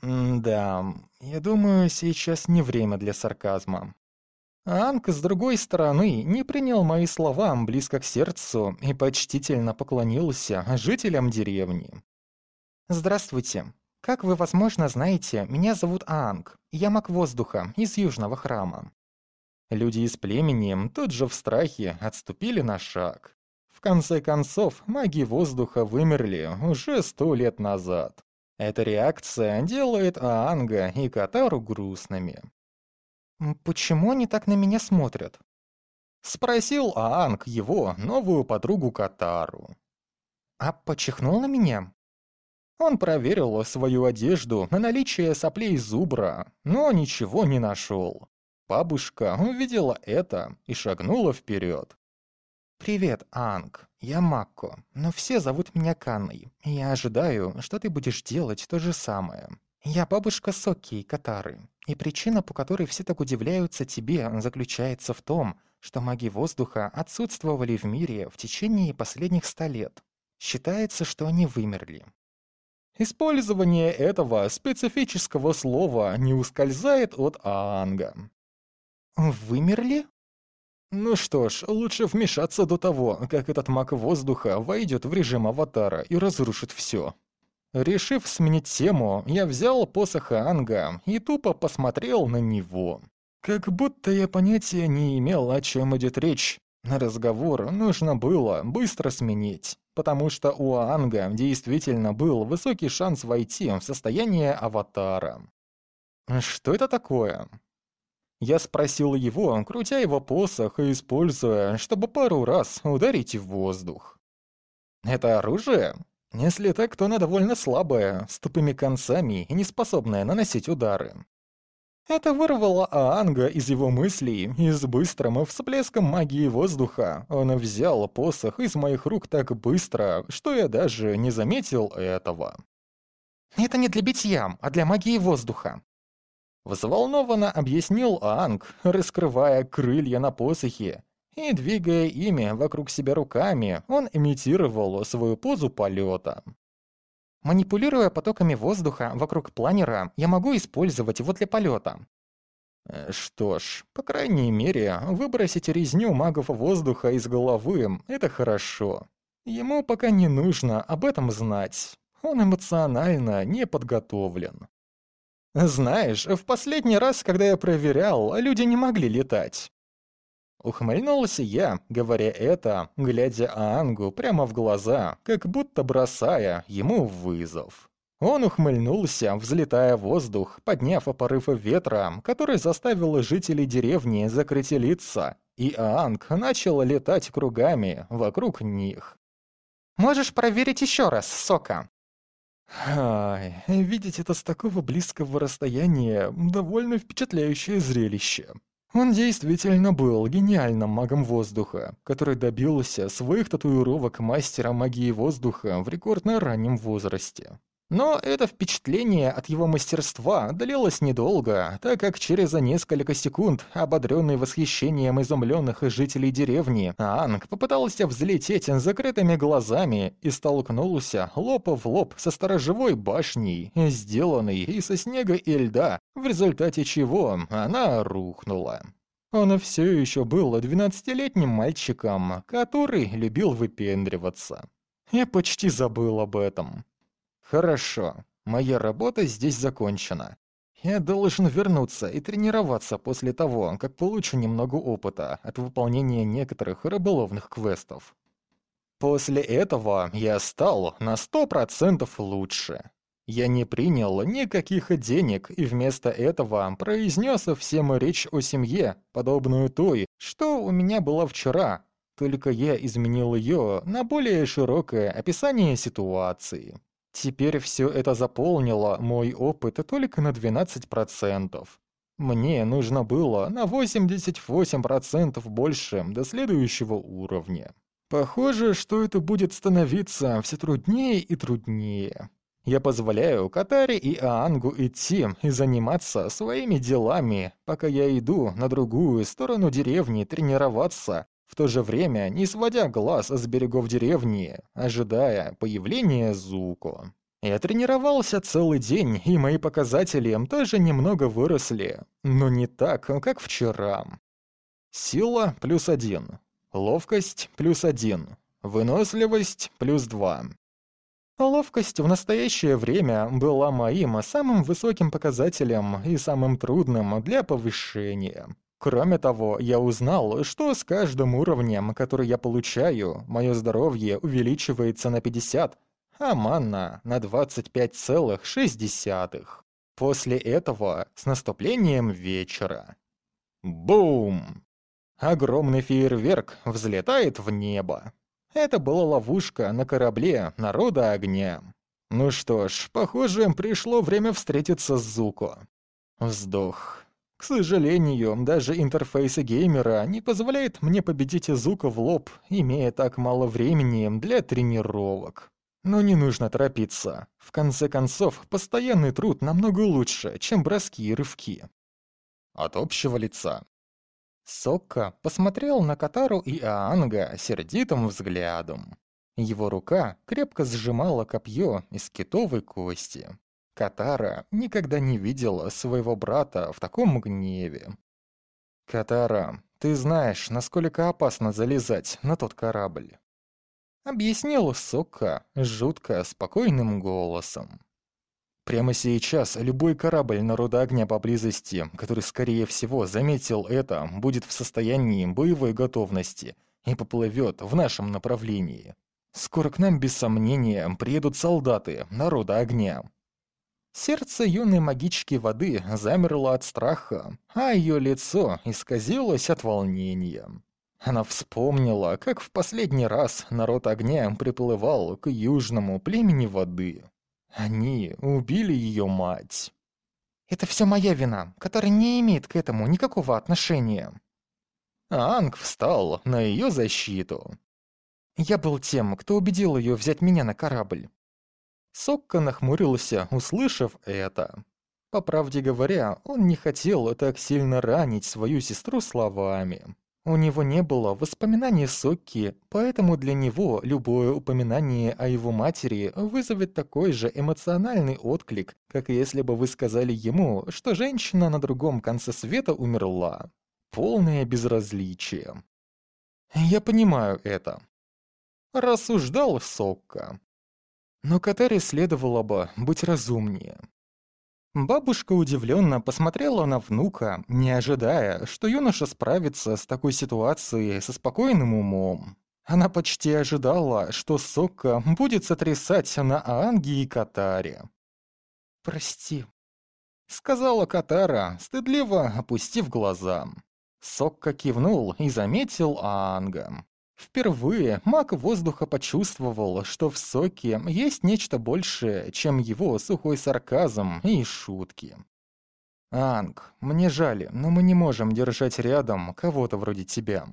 «Да, я думаю, сейчас не время для сарказма». Анк, с другой стороны, не принял мои слова близко к сердцу и почтительно поклонился жителям деревни. «Здравствуйте. Как вы, возможно, знаете, меня зовут Анг. Я маг воздуха из Южного храма». Люди из племени тут же в страхе отступили на шаг конце концов, маги воздуха вымерли уже сто лет назад. Эта реакция делает Аанга и Катару грустными. «Почему они так на меня смотрят?» Спросил Аанг его новую подругу Катару. «А почихнул на меня?» Он проверил свою одежду на наличие соплей зубра, но ничего не нашел. Бабушка увидела это и шагнула вперед. «Привет, Анг. Я Макко, но все зовут меня Канной. Я ожидаю, что ты будешь делать то же самое. Я бабушка Соки и Катары, и причина, по которой все так удивляются тебе, заключается в том, что маги воздуха отсутствовали в мире в течение последних ста лет. Считается, что они вымерли. Использование этого специфического слова не ускользает от Аанга. «Вымерли?» Ну что ж, лучше вмешаться до того, как этот маг воздуха войдет в режим аватара и разрушит все. Решив сменить тему, я взял посох Анга и тупо посмотрел на него. Как будто я понятия не имел, о чем идет речь. Разговор нужно было быстро сменить, потому что у Анга действительно был высокий шанс войти в состояние аватара. Что это такое? Я спросил его, крутя его посох и используя, чтобы пару раз ударить в воздух. «Это оружие?» Если так, то оно довольно слабое, с тупыми концами и не способное наносить удары. Это вырвало Аанга из его мыслей, и с быстрым всплеском магии воздуха он взял посох из моих рук так быстро, что я даже не заметил этого. «Это не для битья, а для магии воздуха. Взволнованно объяснил Анг, раскрывая крылья на посохе. И, двигая ими вокруг себя руками, он имитировал свою позу полета. Манипулируя потоками воздуха вокруг планера, я могу использовать его для полета. Э, что ж, по крайней мере, выбросить резню магов воздуха из головы — это хорошо. Ему пока не нужно об этом знать. Он эмоционально не подготовлен. Знаешь, в последний раз, когда я проверял, люди не могли летать. Ухмыльнулся я, говоря это, глядя Ангу прямо в глаза, как будто бросая ему вызов. Он ухмыльнулся, взлетая в воздух, подняв порыв ветра, который заставил жителей деревни закрыть лица, и Аанг начал летать кругами вокруг них. «Можешь проверить еще раз, Сока?» Ай, видеть это с такого близкого расстояния — довольно впечатляющее зрелище. Он действительно был гениальным магом воздуха, который добился своих татуировок мастера магии воздуха в рекордно раннем возрасте. Но это впечатление от его мастерства длилось недолго, так как через несколько секунд, ободренный восхищением изумленных жителей деревни, Анг попытался взлететь закрытыми глазами и столкнулся лоб в лоб со сторожевой башней, сделанной из снега и льда, в результате чего она рухнула. Он все еще был двенадцатилетним мальчиком, который любил выпендриваться. Я почти забыл об этом. Хорошо, моя работа здесь закончена. Я должен вернуться и тренироваться после того, как получу немного опыта от выполнения некоторых рыболовных квестов. После этого я стал на сто процентов лучше. Я не принял никаких денег и вместо этого произнес всем речь о семье, подобную той, что у меня была вчера, только я изменил ее на более широкое описание ситуации. Теперь все это заполнило мой опыт только на 12%. Мне нужно было на 88% больше до следующего уровня. Похоже, что это будет становиться все труднее и труднее. Я позволяю Катаре и Аангу идти и заниматься своими делами, пока я иду на другую сторону деревни тренироваться в то же время не сводя глаз с берегов деревни, ожидая появления Зуко. Я тренировался целый день, и мои показатели тоже немного выросли, но не так, как вчера. Сила – плюс один, ловкость – плюс один, выносливость – плюс два. Ловкость в настоящее время была моим самым высоким показателем и самым трудным для повышения. Кроме того, я узнал, что с каждым уровнем, который я получаю, мое здоровье увеличивается на 50, а манна на 25,6. После этого с наступлением вечера. Бум! Огромный фейерверк взлетает в небо. Это была ловушка на корабле народа огня. Ну что ж, похоже, пришло время встретиться с Зуко. Вздох. К сожалению, даже интерфейс геймера не позволяет мне победить Изука в лоб, имея так мало времени для тренировок. Но не нужно торопиться. В конце концов, постоянный труд намного лучше, чем броски и рывки. От общего лица. Сокка посмотрел на Катару и Аанга сердитым взглядом. Его рука крепко сжимала копье из китовой кости. Катара никогда не видела своего брата в таком гневе. «Катара, ты знаешь, насколько опасно залезать на тот корабль?» Объяснил Сока жутко спокойным голосом. Прямо сейчас любой корабль народа огня поблизости, который, скорее всего, заметил это, будет в состоянии боевой готовности и поплывет в нашем направлении. Скоро к нам, без сомнения, приедут солдаты народа огня. Сердце юной магички воды замерло от страха, а ее лицо исказилось от волнения. Она вспомнила, как в последний раз народ огня приплывал к южному племени воды. Они убили ее мать. «Это все моя вина, которая не имеет к этому никакого отношения». Анг встал на ее защиту. «Я был тем, кто убедил ее взять меня на корабль. Сокка нахмурился, услышав это. По правде говоря, он не хотел так сильно ранить свою сестру словами. У него не было воспоминаний Сокки, поэтому для него любое упоминание о его матери вызовет такой же эмоциональный отклик, как если бы вы сказали ему, что женщина на другом конце света умерла. Полное безразличие. Я понимаю это. Рассуждал Сокка. Но Катаре следовало бы быть разумнее. Бабушка удивленно посмотрела на внука, не ожидая, что юноша справится с такой ситуацией со спокойным умом. Она почти ожидала, что Сокка будет сотрясать на Аанге и Катаре. «Прости», — сказала Катара, стыдливо опустив глаза. Сокка кивнул и заметил Аанга. Впервые маг воздуха почувствовал, что в Соке есть нечто большее, чем его сухой сарказм и шутки. «Анг, мне жаль, но мы не можем держать рядом кого-то вроде тебя»,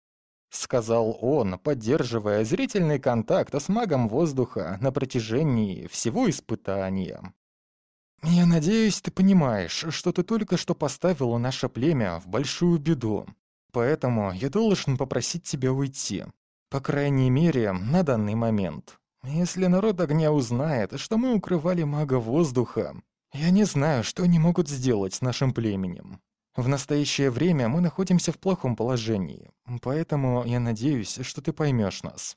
— сказал он, поддерживая зрительный контакт с магом воздуха на протяжении всего испытания. «Я надеюсь, ты понимаешь, что ты только что поставила наше племя в большую беду. Поэтому я должен попросить тебя уйти. По крайней мере, на данный момент. Если народ огня узнает, что мы укрывали мага воздуха, я не знаю, что они могут сделать с нашим племенем. В настоящее время мы находимся в плохом положении, поэтому я надеюсь, что ты поймешь нас.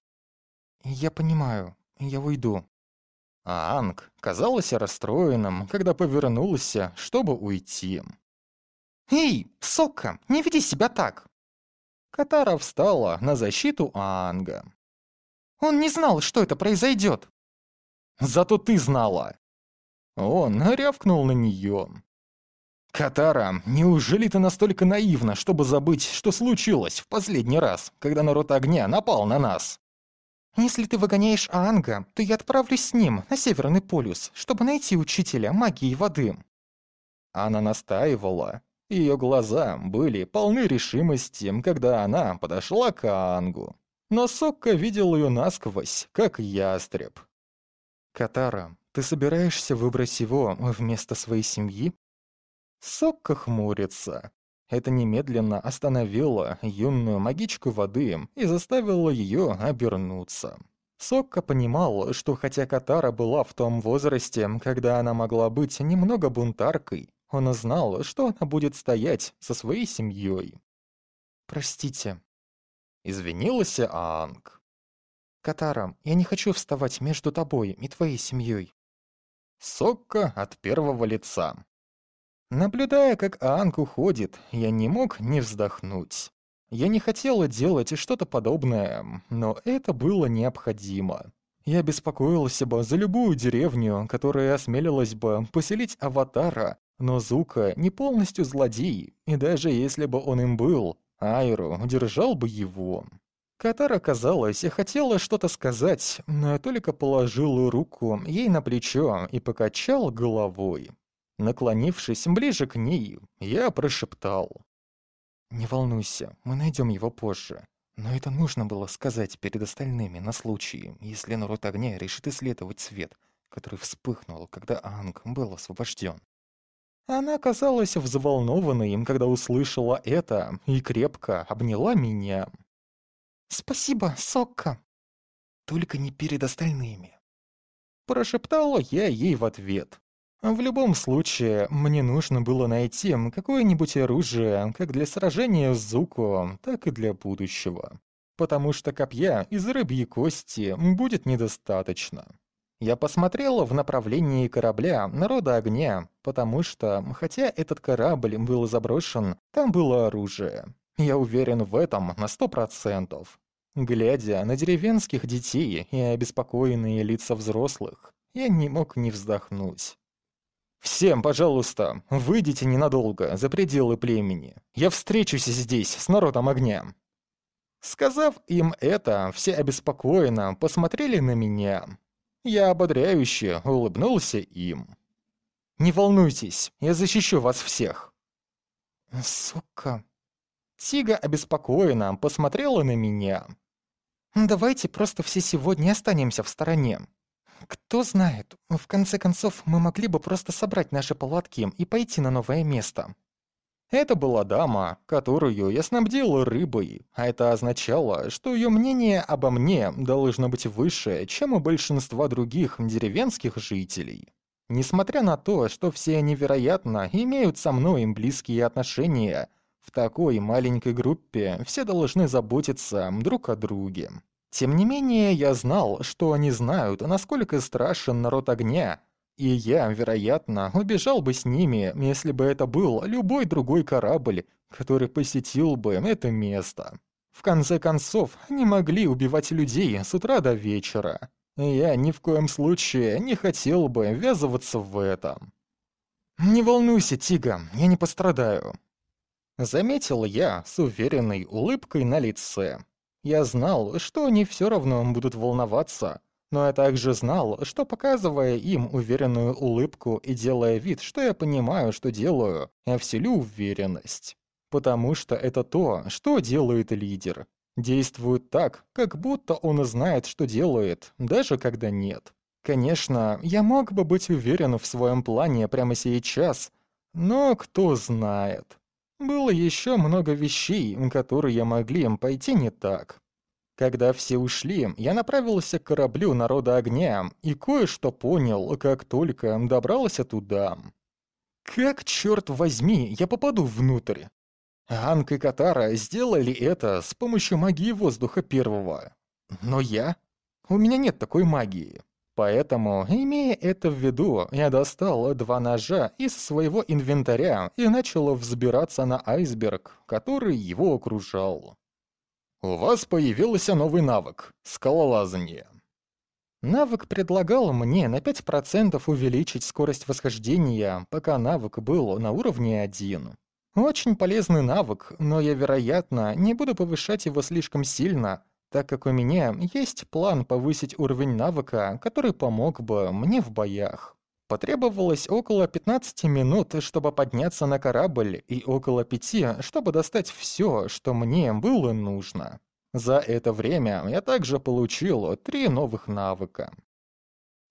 Я понимаю, я уйду. А Анг казался расстроенным, когда повернулся, чтобы уйти. «Эй, Сока, не веди себя так!» Катара встала на защиту Анга. «Он не знал, что это произойдет!» «Зато ты знала!» Он рявкнул на нее. «Катара, неужели ты настолько наивна, чтобы забыть, что случилось в последний раз, когда народ огня напал на нас?» «Если ты выгоняешь Аанга, то я отправлюсь с ним на Северный полюс, чтобы найти учителя магии воды». Она настаивала, ее глаза были полны решимости, когда она подошла к Ангу. Но Сокка видел ее насквозь, как ястреб. «Катара, ты собираешься выбрать его вместо своей семьи?» Сокка хмурится. Это немедленно остановило юную магичку воды и заставило ее обернуться. Сокка понимал, что хотя Катара была в том возрасте, когда она могла быть немного бунтаркой, он знал, что она будет стоять со своей семьей. «Простите». Извинилась Анг. «Катара, я не хочу вставать между тобой и твоей семьей». Сокка от первого лица. Наблюдая, как Анг уходит, я не мог не вздохнуть. Я не хотела делать что-то подобное, но это было необходимо. Я беспокоился бы за любую деревню, которая осмелилась бы поселить аватара но Зука не полностью злодей, и даже если бы он им был, Айру удержал бы его. Катара, казалось, хотела что-то сказать, но только положил руку ей на плечо и покачал головой. Наклонившись ближе к ней, я прошептал. «Не волнуйся, мы найдем его позже. Но это нужно было сказать перед остальными на случай, если народ огня решит исследовать свет, который вспыхнул, когда Анг был освобожден. Она казалась взволнованной, когда услышала это, и крепко обняла меня. «Спасибо, Сокка!» «Только не перед остальными!» Прошептала я ей в ответ. В любом случае, мне нужно было найти какое-нибудь оружие, как для сражения с Зуко, так и для будущего. Потому что копья из рыбьей кости будет недостаточно. Я посмотрела в направлении корабля народа огня, потому что, хотя этот корабль был заброшен, там было оружие. Я уверен в этом на сто процентов. Глядя на деревенских детей и обеспокоенные лица взрослых, я не мог не вздохнуть. «Всем, пожалуйста, выйдите ненадолго, за пределы племени. Я встречусь здесь с народом огня». Сказав им это, все обеспокоенно посмотрели на меня. Я ободряюще улыбнулся им. «Не волнуйтесь, я защищу вас всех». «Сука». Тига обеспокоенно посмотрела на меня. «Давайте просто все сегодня останемся в стороне. Кто знает, в конце концов мы могли бы просто собрать наши палатки и пойти на новое место». Это была дама, которую я снабдил рыбой, а это означало, что ее мнение обо мне должно быть выше, чем у большинства других деревенских жителей. Несмотря на то, что все они, вероятно, имеют со мной близкие отношения, в такой маленькой группе все должны заботиться друг о друге. Тем не менее, я знал, что они знают, насколько страшен народ огня, И я, вероятно, убежал бы с ними, если бы это был любой другой корабль, который посетил бы это место. В конце концов, они могли убивать людей с утра до вечера. Я ни в коем случае не хотел бы ввязываться в это. «Не волнуйся, Тига, я не пострадаю», Заметил я с уверенной улыбкой на лице. Я знал, что они все равно будут волноваться, но я также знал, что показывая им уверенную улыбку и делая вид, что я понимаю, что делаю, я вселю уверенность. Потому что это то, что делает лидер. Действует так, как будто он знает, что делает, даже когда нет. Конечно, я мог бы быть уверен в своем плане прямо сейчас, но кто знает. Было еще много вещей, которые могли им пойти не так. Когда все ушли, я направился к кораблю Народа Огня и кое-что понял, как только добрался туда. Как, черт возьми, я попаду внутрь? Анг и Катара сделали это с помощью магии воздуха первого. Но я? У меня нет такой магии. Поэтому, имея это в виду, я достал два ножа из своего инвентаря и начал взбираться на айсберг, который его окружал. У вас появился новый навык — скалолазание. Навык предлагал мне на 5% увеличить скорость восхождения, пока навык был на уровне 1. Очень полезный навык, но я, вероятно, не буду повышать его слишком сильно, так как у меня есть план повысить уровень навыка, который помог бы мне в боях. Потребовалось около 15 минут, чтобы подняться на корабль, и около 5, чтобы достать все, что мне было нужно. За это время я также получил три новых навыка.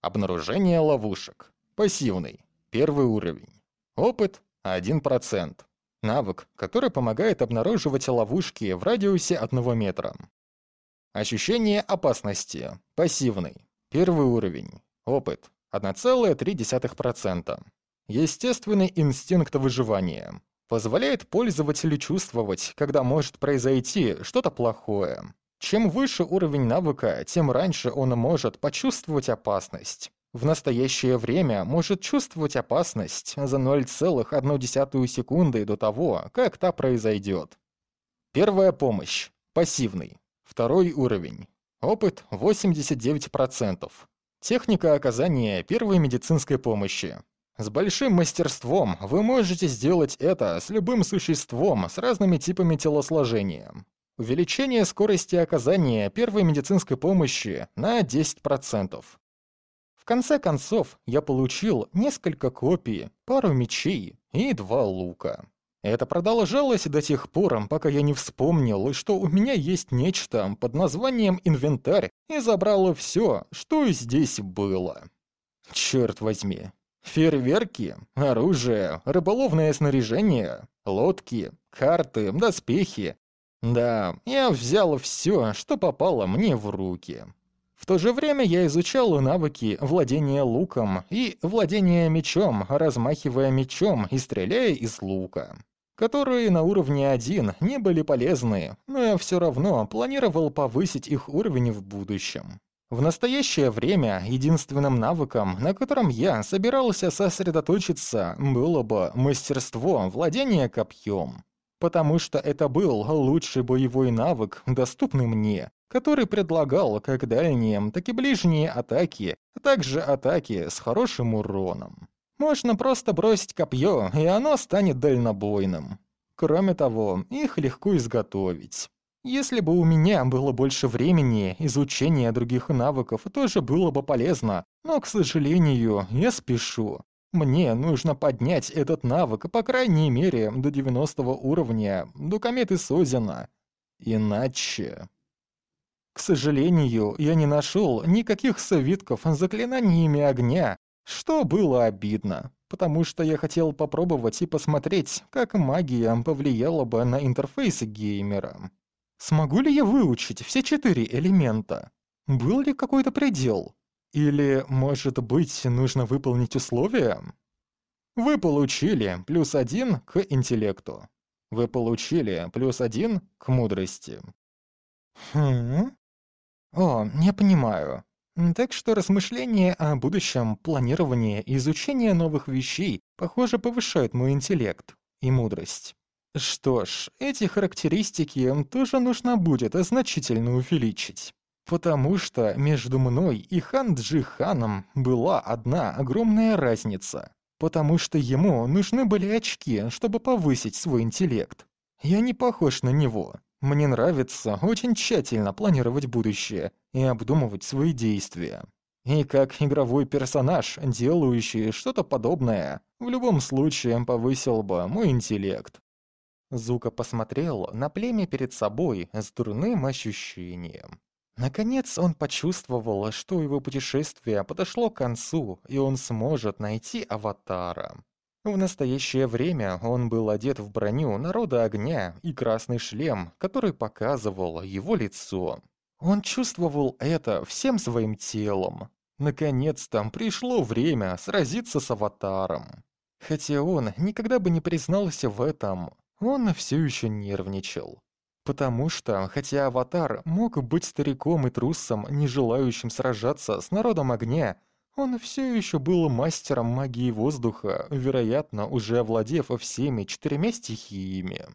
Обнаружение ловушек. Пассивный. Первый уровень. Опыт 1%. Навык, который помогает обнаруживать ловушки в радиусе 1 метра. Ощущение опасности. Пассивный. Первый уровень. Опыт. 1,3%. Естественный инстинкт выживания. Позволяет пользователю чувствовать, когда может произойти что-то плохое. Чем выше уровень навыка, тем раньше он может почувствовать опасность. В настоящее время может чувствовать опасность за 0,1 секунды до того, как та произойдет. Первая помощь. Пассивный. Второй уровень. Опыт 89%. Техника оказания первой медицинской помощи. С большим мастерством вы можете сделать это с любым существом с разными типами телосложения. Увеличение скорости оказания первой медицинской помощи на 10%. В конце концов, я получил несколько копий, пару мечей и два лука. Это продолжалось до тех пор, пока я не вспомнил, что у меня есть нечто под названием инвентарь и забрало все, что здесь было. Черт возьми. Фейерверки, оружие, рыболовное снаряжение, лодки, карты, доспехи. Да, я взял все, что попало мне в руки. В то же время я изучал навыки владения луком и владения мечом, размахивая мечом и стреляя из лука которые на уровне 1 не были полезны, но я все равно планировал повысить их уровень в будущем. В настоящее время единственным навыком, на котором я собирался сосредоточиться, было бы мастерство владения копьем. Потому что это был лучший боевой навык, доступный мне, который предлагал как дальние, так и ближние атаки, а также атаки с хорошим уроном. Можно просто бросить копье, и оно станет дальнобойным. Кроме того, их легко изготовить. Если бы у меня было больше времени, изучение других навыков тоже было бы полезно, но, к сожалению, я спешу. Мне нужно поднять этот навык, по крайней мере, до 90 уровня, до кометы Созина. Иначе... К сожалению, я не нашел никаких свитков с заклинаниями огня, что было обидно, потому что я хотел попробовать и посмотреть, как магия повлияла бы на интерфейс геймера. Смогу ли я выучить все четыре элемента? Был ли какой-то предел? Или, может быть, нужно выполнить условия? Вы получили плюс один к интеллекту. Вы получили плюс один к мудрости. Хм? О, не понимаю. Так что размышления о будущем, планирование и изучение новых вещей, похоже, повышают мой интеллект и мудрость. Что ж, эти характеристики тоже нужно будет значительно увеличить. Потому что между мной и Хан Джи Ханом была одна огромная разница. Потому что ему нужны были очки, чтобы повысить свой интеллект. Я не похож на него. Мне нравится очень тщательно планировать будущее и обдумывать свои действия. И как игровой персонаж, делающий что-то подобное, в любом случае повысил бы мой интеллект. Зука посмотрел на племя перед собой с дурным ощущением. Наконец он почувствовал, что его путешествие подошло к концу, и он сможет найти аватара. В настоящее время он был одет в броню народа огня и красный шлем, который показывал его лицо. Он чувствовал это всем своим телом. Наконец-то пришло время сразиться с аватаром. Хотя он никогда бы не признался в этом, он все еще нервничал. Потому что, хотя Аватар мог быть стариком и трусом, не желающим сражаться с народом огня, он все еще был мастером магии воздуха, вероятно, уже овладев всеми четырьмя стихиями.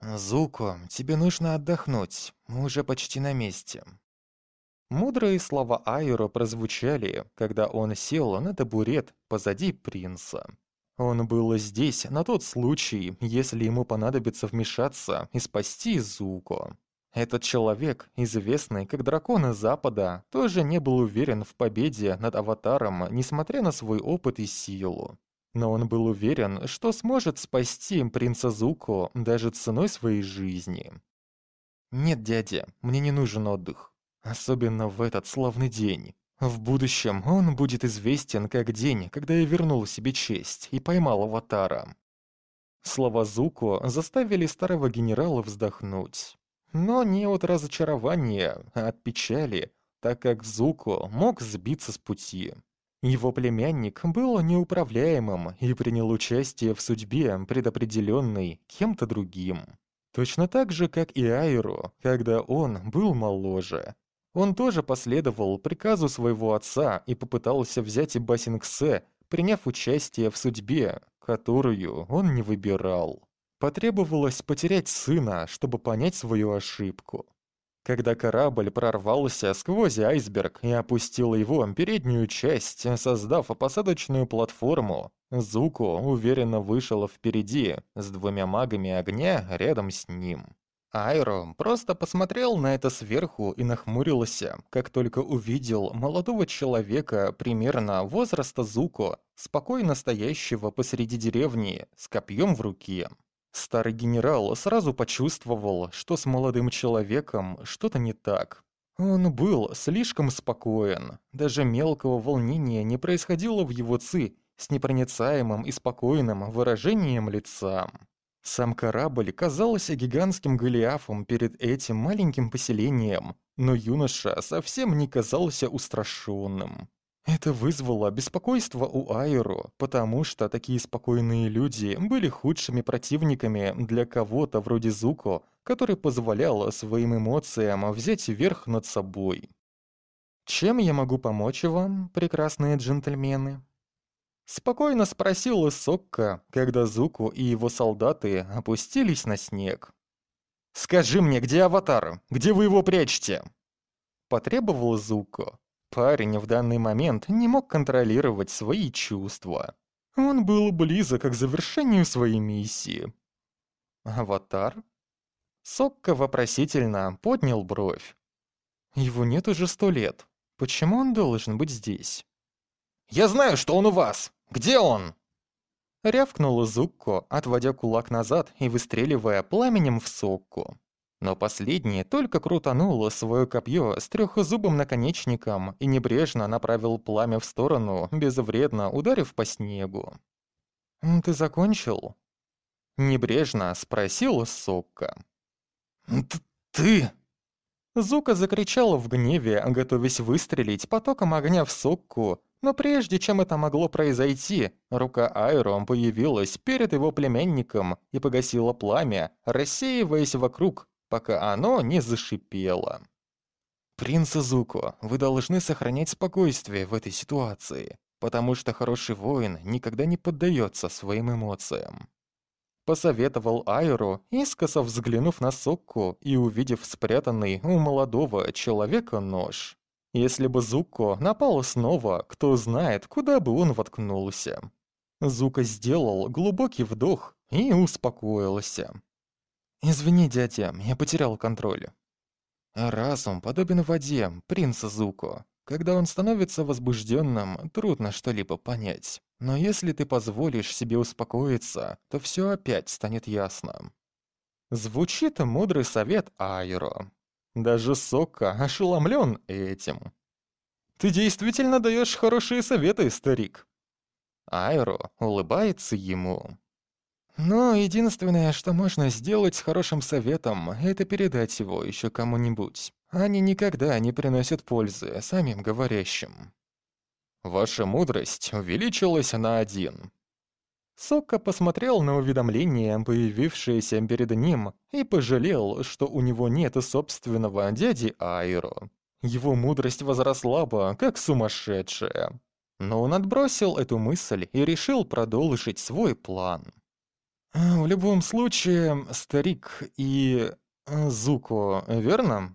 «Зуко, тебе нужно отдохнуть, мы уже почти на месте». Мудрые слова Айро прозвучали, когда он сел на табурет позади принца. Он был здесь на тот случай, если ему понадобится вмешаться и спасти Зуко. Этот человек, известный как дракон из Запада, тоже не был уверен в победе над Аватаром, несмотря на свой опыт и силу. Но он был уверен, что сможет спасти принца Зуко даже ценой своей жизни. «Нет, дядя, мне не нужен отдых. Особенно в этот славный день. В будущем он будет известен как день, когда я вернул себе честь и поймал аватара. Слова Зуко заставили старого генерала вздохнуть. Но не от разочарования, а от печали, так как Зуко мог сбиться с пути. Его племянник был неуправляемым и принял участие в судьбе, предопределенной кем-то другим. Точно так же, как и Айро, когда он был моложе. Он тоже последовал приказу своего отца и попытался взять Басингсе, приняв участие в судьбе, которую он не выбирал. Потребовалось потерять сына, чтобы понять свою ошибку. Когда корабль прорвался сквозь айсберг и опустил его переднюю часть, создав посадочную платформу, Зуко уверенно вышел впереди с двумя магами огня рядом с ним. Айро просто посмотрел на это сверху и нахмурился, как только увидел молодого человека примерно возраста Зуко, спокойно стоящего посреди деревни с копьем в руке. Старый генерал сразу почувствовал, что с молодым человеком что-то не так. Он был слишком спокоен, даже мелкого волнения не происходило в его ци с непроницаемым и спокойным выражением лица. Сам корабль казался гигантским Голиафом перед этим маленьким поселением, но юноша совсем не казался устрашенным. Это вызвало беспокойство у Айро, потому что такие спокойные люди были худшими противниками для кого-то вроде Зуко, который позволял своим эмоциям взять верх над собой. «Чем я могу помочь вам, прекрасные джентльмены?» Спокойно спросил Сокка, когда Зуку и его солдаты опустились на снег. «Скажи мне, где аватар? Где вы его прячете?» Потребовал Зуко. Парень в данный момент не мог контролировать свои чувства. Он был близок к завершению своей миссии. «Аватар?» Сокка вопросительно поднял бровь. «Его нет уже сто лет. Почему он должен быть здесь?» «Я знаю, что он у вас! Где он?» Рявкнул Зукко, отводя кулак назад и выстреливая пламенем в Сокку. Но последний только крутанул свое копье с трехзубым наконечником и небрежно направил пламя в сторону, безвредно ударив по снегу. «Ты закончил?» Небрежно спросил Сокка. «Ты...» Зука закричал в гневе, готовясь выстрелить потоком огня в Сокку, но прежде чем это могло произойти, рука Айром появилась перед его племянником и погасила пламя, рассеиваясь вокруг, пока оно не зашипело. «Принц Зуко, вы должны сохранять спокойствие в этой ситуации, потому что хороший воин никогда не поддается своим эмоциям». Посоветовал Айру, искоса взглянув на Сокку и увидев спрятанный у молодого человека нож. Если бы Зуко напал снова, кто знает, куда бы он воткнулся. Зука сделал глубокий вдох и успокоился. «Извини, дядя, я потерял контроль». Разум подобен воде, принц Зуко. Когда он становится возбужденным, трудно что-либо понять. Но если ты позволишь себе успокоиться, то все опять станет ясно. Звучит мудрый совет Айро. Даже Сока ошеломлен этим. Ты действительно даешь хорошие советы, старик. Айро улыбается ему. Но единственное, что можно сделать с хорошим советом, это передать его еще кому-нибудь. Они никогда не приносят пользы самим говорящим. Ваша мудрость увеличилась на один. Сокка посмотрел на уведомление, появившееся перед ним, и пожалел, что у него нет собственного дяди Айро. Его мудрость возросла бы, как сумасшедшая. Но он отбросил эту мысль и решил продолжить свой план. «В любом случае, старик и... Э, Зуко, верно?»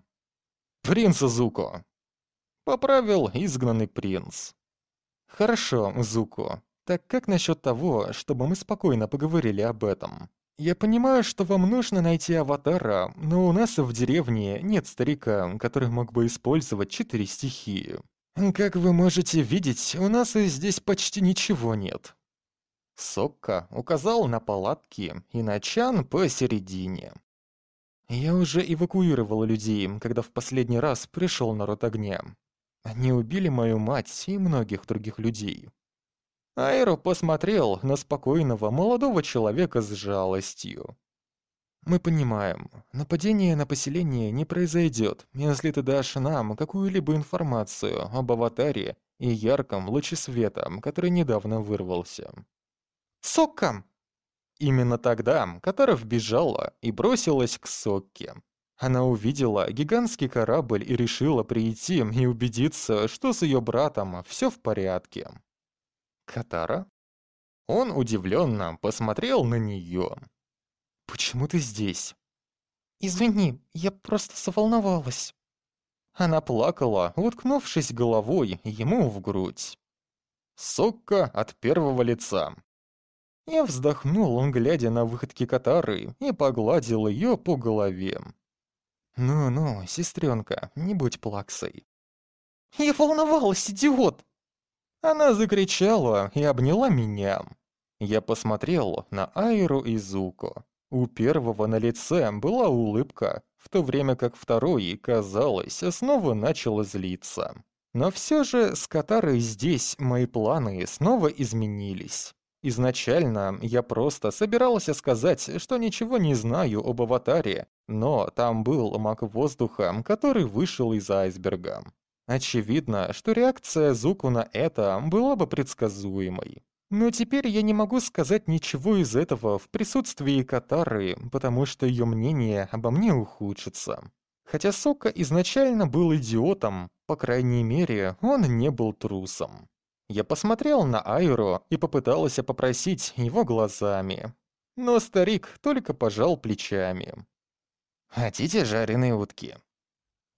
«Принц Зуко!» Поправил изгнанный принц. «Хорошо, Зуко. Так как насчет того, чтобы мы спокойно поговорили об этом? Я понимаю, что вам нужно найти аватара, но у нас в деревне нет старика, который мог бы использовать четыре стихии. Как вы можете видеть, у нас здесь почти ничего нет». Сокка указал на палатки и на чан посередине. Я уже эвакуировал людей, когда в последний раз пришел народ огня. Они убили мою мать и многих других людей. Айро посмотрел на спокойного молодого человека с жалостью. «Мы понимаем, нападение на поселение не произойдет, если ты дашь нам какую-либо информацию об аватаре и ярком луче света, который недавно вырвался». «Соккам!» Именно тогда Катаров бежала и бросилась к Сокке. Она увидела гигантский корабль и решила прийти и убедиться, что с ее братом все в порядке. Катара? Он удивленно посмотрел на нее. «Почему ты здесь?» «Извини, я просто заволновалась». Она плакала, уткнувшись головой ему в грудь. Сокка от первого лица. Я вздохнул, глядя на выходки Катары, и погладил ее по голове. «Ну-ну, сестренка, не будь плаксой». «Я волновалась, идиот!» Она закричала и обняла меня. Я посмотрел на Айру и Зуко. У первого на лице была улыбка, в то время как второй, казалось, снова начал злиться. Но все же с Катарой здесь мои планы снова изменились. Изначально я просто собирался сказать, что ничего не знаю об аватаре, но там был маг воздуха, который вышел из айсберга. Очевидно, что реакция Зуку на это была бы предсказуемой. Но теперь я не могу сказать ничего из этого в присутствии Катары, потому что ее мнение обо мне ухудшится. Хотя Сока изначально был идиотом, по крайней мере, он не был трусом. Я посмотрел на Айро и попытался попросить его глазами. Но старик только пожал плечами. «Хотите жареные утки?»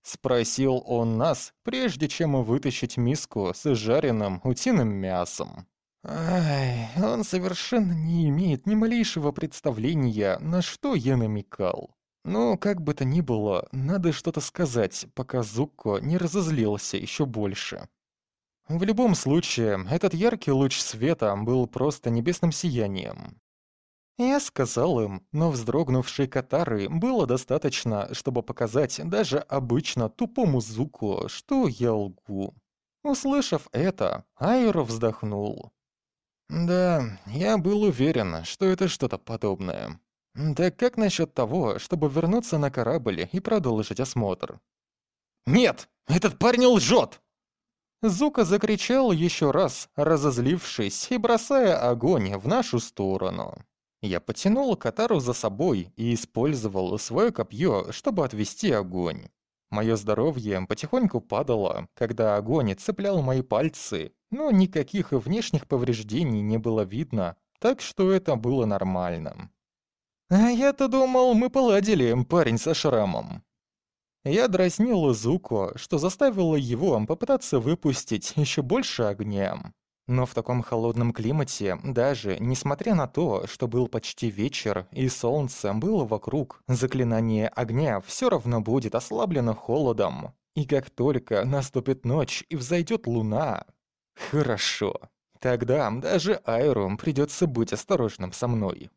Спросил он нас, прежде чем вытащить миску с жареным утиным мясом. Ай, он совершенно не имеет ни малейшего представления, на что я намекал. Но, как бы то ни было, надо что-то сказать, пока Зукко не разозлился еще больше. В любом случае, этот яркий луч света был просто небесным сиянием. Я сказал им, но вздрогнувшей Катары было достаточно, чтобы показать даже обычно тупому звуку, что я лгу. Услышав это, Айро вздохнул. «Да, я был уверен, что это что-то подобное. Так как насчет того, чтобы вернуться на корабль и продолжить осмотр?» «Нет! Этот парень лжет!» Зука закричал еще раз, разозлившись и бросая огонь в нашу сторону. Я потянул Катару за собой и использовал свое копье, чтобы отвести огонь. Мое здоровье потихоньку падало, когда огонь цеплял мои пальцы, но никаких внешних повреждений не было видно, так что это было нормально. «А я-то думал, мы поладили, парень со шрамом». Я дразнил Зуко, что заставило его попытаться выпустить еще больше огня. Но в таком холодном климате, даже несмотря на то, что был почти вечер и солнце было вокруг, заклинание огня все равно будет ослаблено холодом. И как только наступит ночь и взойдет луна... Хорошо. Тогда даже Айру придется быть осторожным со мной.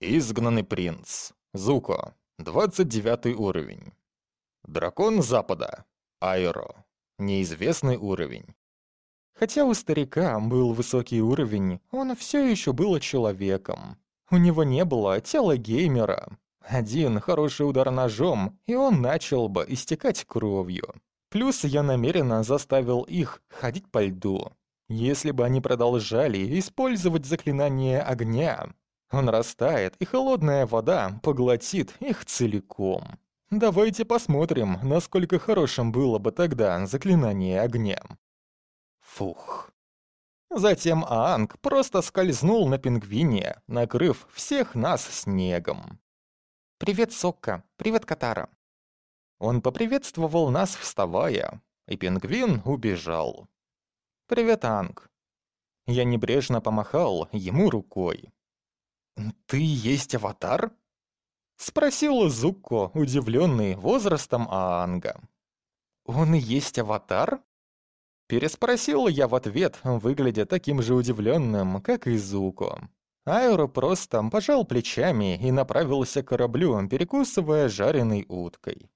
Изгнанный принц. Зуко. 29 уровень. Дракон Запада. Айро. Неизвестный уровень. Хотя у старика был высокий уровень, он все еще был человеком. У него не было тела геймера. Один хороший удар ножом, и он начал бы истекать кровью. Плюс я намеренно заставил их ходить по льду. Если бы они продолжали использовать заклинание огня, он растает, и холодная вода поглотит их целиком. Давайте посмотрим, насколько хорошим было бы тогда заклинание огня. Фух. Затем Аанг просто скользнул на пингвине, накрыв всех нас снегом. «Привет, Сокка. Привет, Катара». Он поприветствовал нас, вставая, и пингвин убежал. «Привет, Анг». Я небрежно помахал ему рукой. «Ты есть аватар?» Спросил Зукко, удивленный возрастом Аанга. «Он и есть аватар?» Переспросил я в ответ, выглядя таким же удивленным, как и Зуко. Айро просто пожал плечами и направился к кораблю, перекусывая жареной уткой.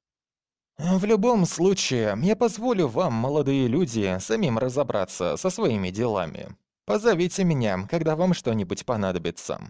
«В любом случае, я позволю вам, молодые люди, самим разобраться со своими делами. Позовите меня, когда вам что-нибудь понадобится».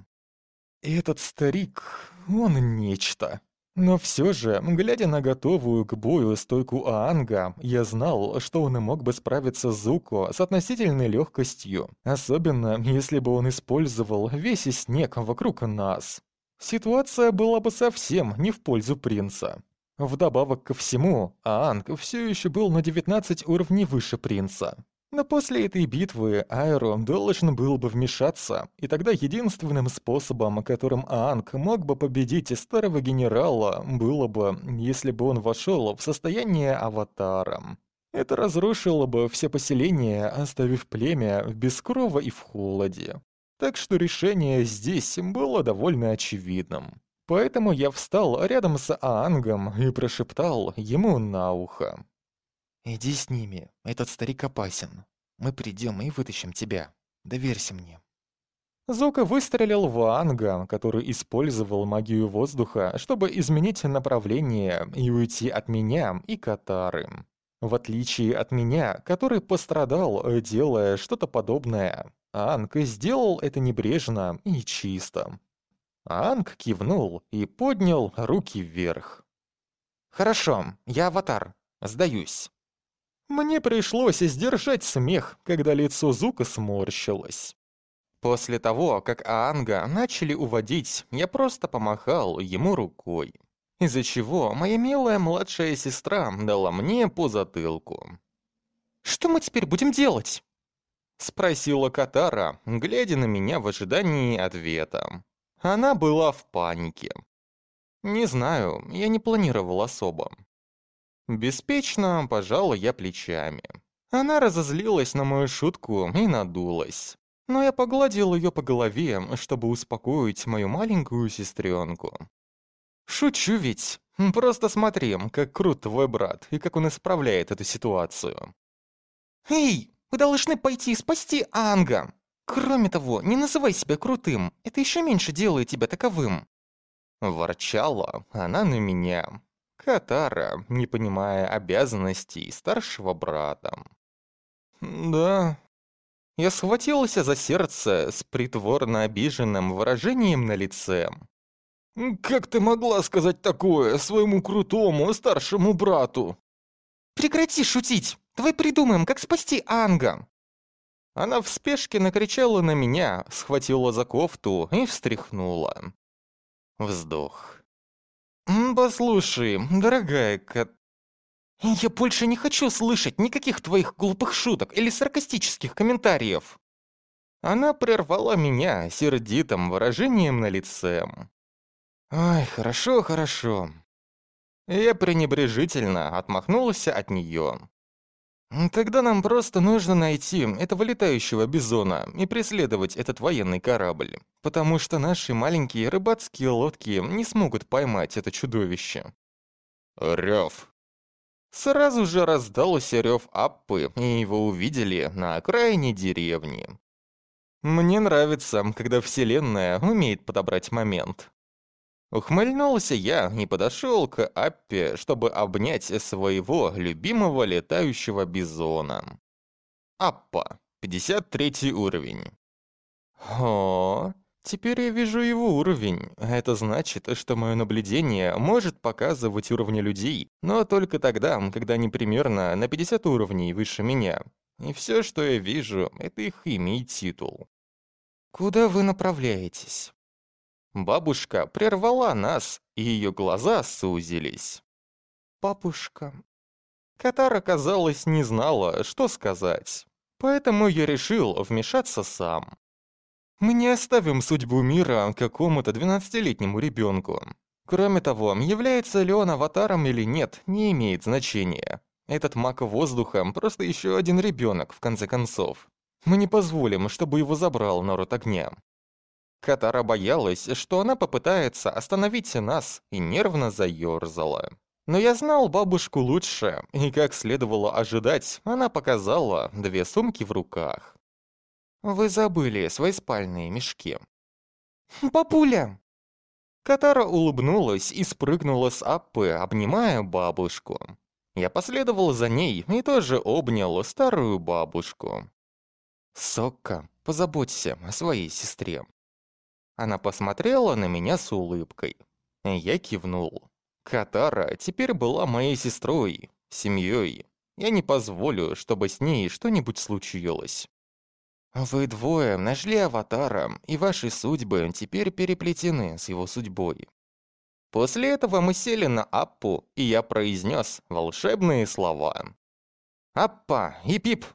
Этот старик, он нечто. Но все же, глядя на готовую к бою стойку Аанга, я знал, что он и мог бы справиться с Зуко с относительной легкостью, особенно если бы он использовал весь снег вокруг нас. Ситуация была бы совсем не в пользу принца. Вдобавок ко всему, Аанг все еще был на 19 уровней выше принца. Но после этой битвы Айро должен был бы вмешаться, и тогда единственным способом, которым Аанг мог бы победить старого генерала, было бы, если бы он вошел в состояние аватара. Это разрушило бы все поселения, оставив племя без крова и в холоде. Так что решение здесь было довольно очевидным. Поэтому я встал рядом с Аангом и прошептал ему на ухо. «Иди с ними, этот старик опасен. Мы придем и вытащим тебя. Доверься мне». Зука выстрелил в Анга, который использовал магию воздуха, чтобы изменить направление и уйти от меня и Катары. В отличие от меня, который пострадал, делая что-то подобное, Анг сделал это небрежно и чисто. Анг кивнул и поднял руки вверх. «Хорошо, я аватар. Сдаюсь». Мне пришлось сдержать смех, когда лицо Зука сморщилось. После того, как Аанга начали уводить, я просто помахал ему рукой. Из-за чего моя милая младшая сестра дала мне по затылку. «Что мы теперь будем делать?» Спросила Катара, глядя на меня в ожидании ответа. Она была в панике. Не знаю, я не планировал особо. Беспечно пожала я плечами. Она разозлилась на мою шутку и надулась. Но я погладил ее по голове, чтобы успокоить мою маленькую сестренку. «Шучу ведь. Просто смотри, как крут твой брат и как он исправляет эту ситуацию». «Эй, вы должны пойти спасти Анга! Кроме того, не называй себя крутым, это еще меньше делает тебя таковым». Ворчала она на меня, Катара, не понимая обязанностей старшего брата. «Да...» Я схватился за сердце с притворно обиженным выражением на лице. «Как ты могла сказать такое своему крутому старшему брату?» «Прекрати шутить! Давай придумаем, как спасти Анга!» Она в спешке накричала на меня, схватила за кофту и встряхнула. Вздох. «Послушай, дорогая Кат...» «Я больше не хочу слышать никаких твоих глупых шуток или саркастических комментариев!» Она прервала меня сердитым выражением на лице. «Ай, хорошо, хорошо». Я пренебрежительно отмахнулся от неё. «Тогда нам просто нужно найти этого летающего бизона и преследовать этот военный корабль, потому что наши маленькие рыбацкие лодки не смогут поймать это чудовище». Рёв. Сразу же раздался рёв Аппы, и его увидели на окраине деревни. Мне нравится, когда Вселенная умеет подобрать момент. Ухмыльнулся я и подошел к Аппе, чтобы обнять своего любимого летающего бизона. Аппа, 53 уровень. О, теперь я вижу его уровень. Это значит, что мое наблюдение может показывать уровни людей, но только тогда, когда они примерно на 50 уровней выше меня. И все, что я вижу, это их имя и титул. «Куда вы направляетесь?» Бабушка прервала нас, и ее глаза сузились. «Папушка...» Катара, казалось, не знала, что сказать. Поэтому я решил вмешаться сам. Мы не оставим судьбу мира какому-то двенадцатилетнему ребенку. Кроме того, является ли он аватаром или нет, не имеет значения. Этот маг воздуха просто еще один ребенок, в конце концов. Мы не позволим, чтобы его забрал народ огня. Катара боялась, что она попытается остановить нас, и нервно заёрзала. Но я знал бабушку лучше, и, как следовало ожидать, она показала две сумки в руках. «Вы забыли свои спальные мешки». «Папуля!» Катара улыбнулась и спрыгнула с Аппы, обнимая бабушку. Я последовал за ней и тоже обнял старую бабушку. «Сокка, позаботься о своей сестре». Она посмотрела на меня с улыбкой. Я кивнул. Катара теперь была моей сестрой, семьей. Я не позволю, чтобы с ней что-нибудь случилось. Вы двое нашли Аватара, и ваши судьбы теперь переплетены с его судьбой. После этого мы сели на Аппу, и я произнес волшебные слова. «Аппа и Пип!»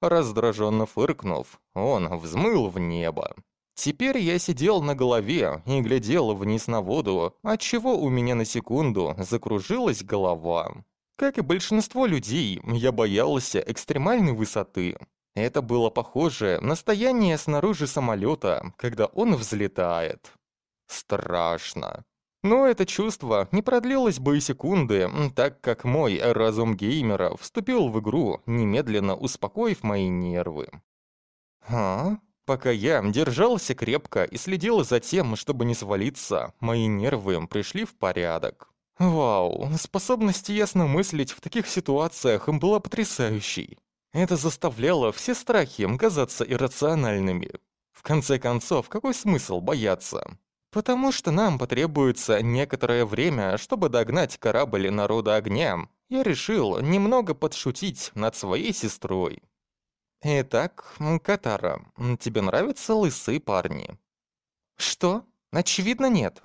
Раздраженно фыркнув, он взмыл в небо. Теперь я сидел на голове и глядел вниз на воду, отчего у меня на секунду закружилась голова. Как и большинство людей, я боялся экстремальной высоты. Это было похоже на стояние снаружи самолета, когда он взлетает. Страшно. Но это чувство не продлилось бы и секунды, так как мой разум геймера вступил в игру, немедленно успокоив мои нервы. «А?» Пока я держался крепко и следил за тем, чтобы не свалиться, мои нервы пришли в порядок. Вау, способность ясно мыслить в таких ситуациях была потрясающей. Это заставляло все страхи казаться иррациональными. В конце концов, какой смысл бояться? Потому что нам потребуется некоторое время, чтобы догнать корабль народа огня. Я решил немного подшутить над своей сестрой. «Итак, Катара, тебе нравятся лысые парни?» «Что? Очевидно, нет».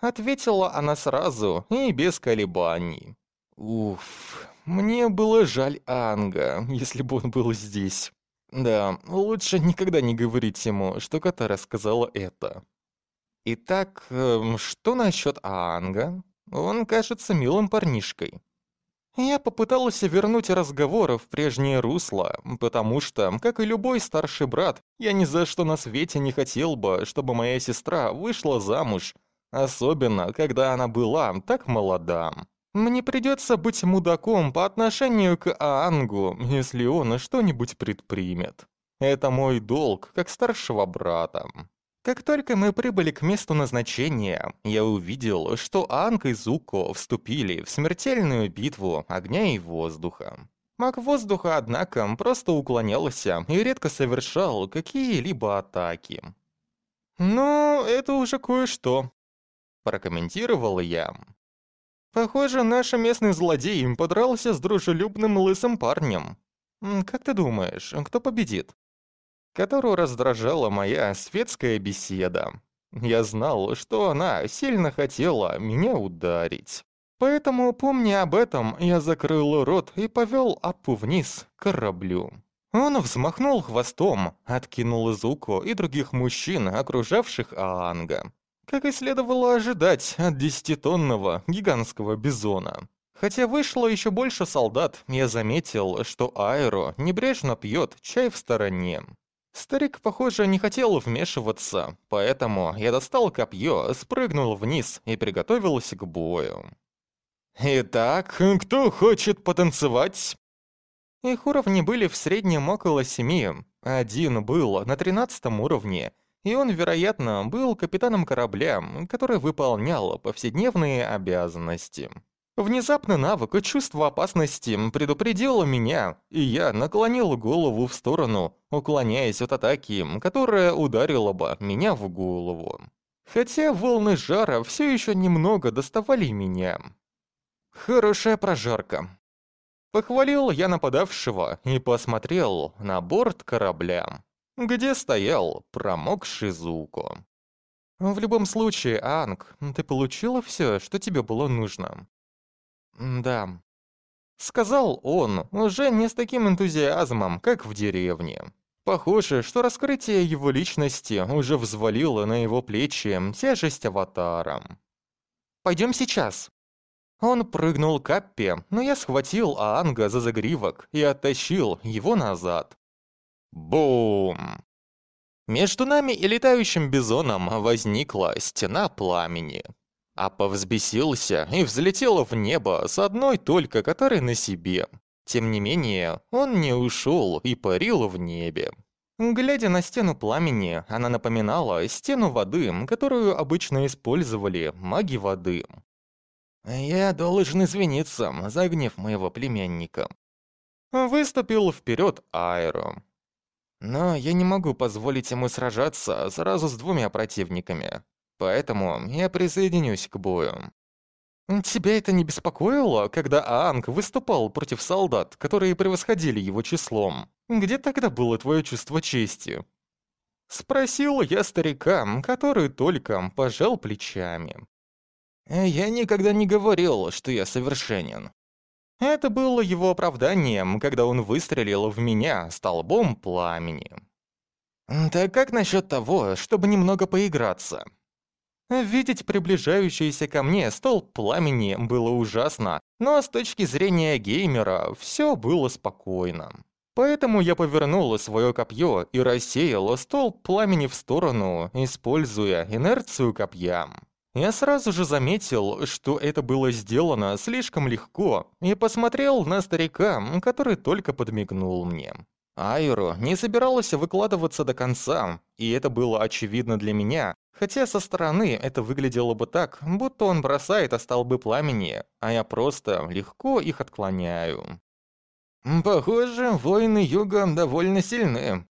Ответила она сразу и без колебаний. Уф, мне было жаль Анга, если бы он был здесь. Да, лучше никогда не говорить ему, что Катара сказала это. Итак, эм, что насчет Анга? Он кажется милым парнишкой. Я попытался вернуть разговор в прежнее русло, потому что, как и любой старший брат, я ни за что на свете не хотел бы, чтобы моя сестра вышла замуж, особенно когда она была так молода. Мне придется быть мудаком по отношению к Аангу, если он что-нибудь предпримет. Это мой долг, как старшего брата. Как только мы прибыли к месту назначения, я увидел, что Анг и Зуко вступили в смертельную битву огня и воздуха. Маг воздуха, однако, просто уклонялся и редко совершал какие-либо атаки. «Ну, это уже кое-что», — прокомментировал я. «Похоже, наш местный злодей подрался с дружелюбным лысым парнем. Как ты думаешь, кто победит?» Которую раздражала моя светская беседа. Я знал, что она сильно хотела меня ударить. Поэтому, помня об этом, я закрыл рот и повел Аппу вниз, к кораблю. Он взмахнул хвостом, откинул Зуко и других мужчин, окружавших Аанга. Как и следовало ожидать от десятитонного гигантского бизона. Хотя вышло еще больше солдат, я заметил, что Айро небрежно пьет чай в стороне. Старик, похоже, не хотел вмешиваться, поэтому я достал копье, спрыгнул вниз и приготовился к бою. «Итак, кто хочет потанцевать?» Их уровни были в среднем около семи. Один был на тринадцатом уровне, и он, вероятно, был капитаном корабля, который выполнял повседневные обязанности. Внезапно навык и чувство опасности предупредило меня, и я наклонил голову в сторону, уклоняясь от атаки, которая ударила бы меня в голову. Хотя волны жара все еще немного доставали меня. Хорошая прожарка. Похвалил я нападавшего и посмотрел на борт корабля, где стоял промокший Зуко. В любом случае, Анг, ты получила все, что тебе было нужно. «Да», — сказал он, уже не с таким энтузиазмом, как в деревне. Похоже, что раскрытие его личности уже взвалило на его плечи тяжесть аватара. «Пойдем сейчас». Он прыгнул к Аппе, но я схватил Аанга за загривок и оттащил его назад. Бум! Между нами и летающим бизоном возникла стена пламени. Апа взбесился и взлетел в небо с одной только которой на себе. Тем не менее, он не ушел и парил в небе. Глядя на стену пламени, она напоминала стену воды, которую обычно использовали маги воды. «Я должен извиниться за гнев моего племянника». Выступил вперед Айро. «Но я не могу позволить ему сражаться сразу с двумя противниками. Поэтому я присоединюсь к бою. Тебя это не беспокоило, когда Аанг выступал против солдат, которые превосходили его числом? Где тогда было твое чувство чести? Спросил я старика, который только пожал плечами. Я никогда не говорил, что я совершенен. Это было его оправданием, когда он выстрелил в меня столбом пламени. Так как насчет того, чтобы немного поиграться? Видеть приближающийся ко мне столб пламени было ужасно, но с точки зрения геймера все было спокойно. Поэтому я повернул свое копье и рассеял столб пламени в сторону, используя инерцию копья. Я сразу же заметил, что это было сделано слишком легко, и посмотрел на старика, который только подмигнул мне. Айро не собиралась выкладываться до конца, и это было очевидно для меня, хотя со стороны это выглядело бы так, будто он бросает о столбы пламени, а я просто легко их отклоняю. Похоже, воины Юга довольно сильны.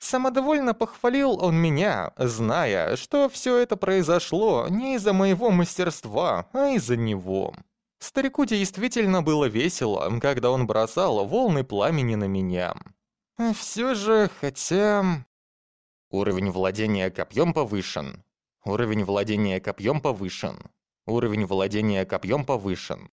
Самодовольно похвалил он меня, зная, что все это произошло не из-за моего мастерства, а из-за него. Старику действительно было весело, когда он бросал волны пламени на меня. Все же, хотя... Уровень владения копьем повышен. Уровень владения копьем повышен. Уровень владения копьем повышен.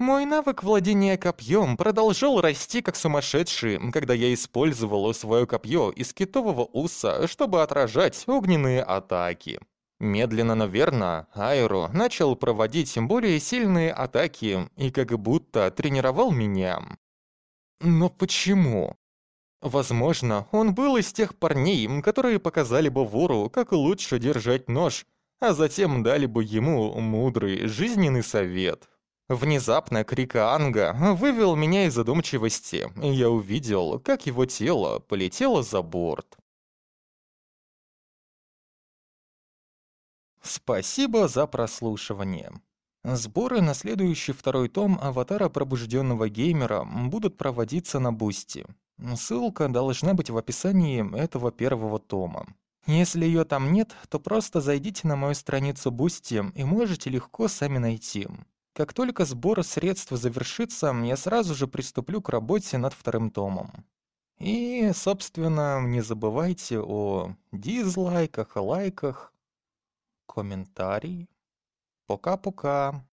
Мой навык владения копьем продолжал расти как сумасшедший, когда я использовал свое копье из китового уса, чтобы отражать огненные атаки. Медленно, но верно, Айро начал проводить более сильные атаки и как будто тренировал меня. Но почему? Возможно, он был из тех парней, которые показали бы вору, как лучше держать нож, а затем дали бы ему мудрый жизненный совет. Внезапно крик Анга вывел меня из задумчивости, и я увидел, как его тело полетело за борт. Спасибо за прослушивание. Сборы на следующий второй том «Аватара пробужденного геймера» будут проводиться на Бусти. Ссылка должна быть в описании этого первого тома. Если ее там нет, то просто зайдите на мою страницу Бусти и можете легко сами найти. Как только сбор средств завершится, я сразу же приступлю к работе над вторым томом. И, собственно, не забывайте о дизлайках, лайках, комментарии. Пока-пока.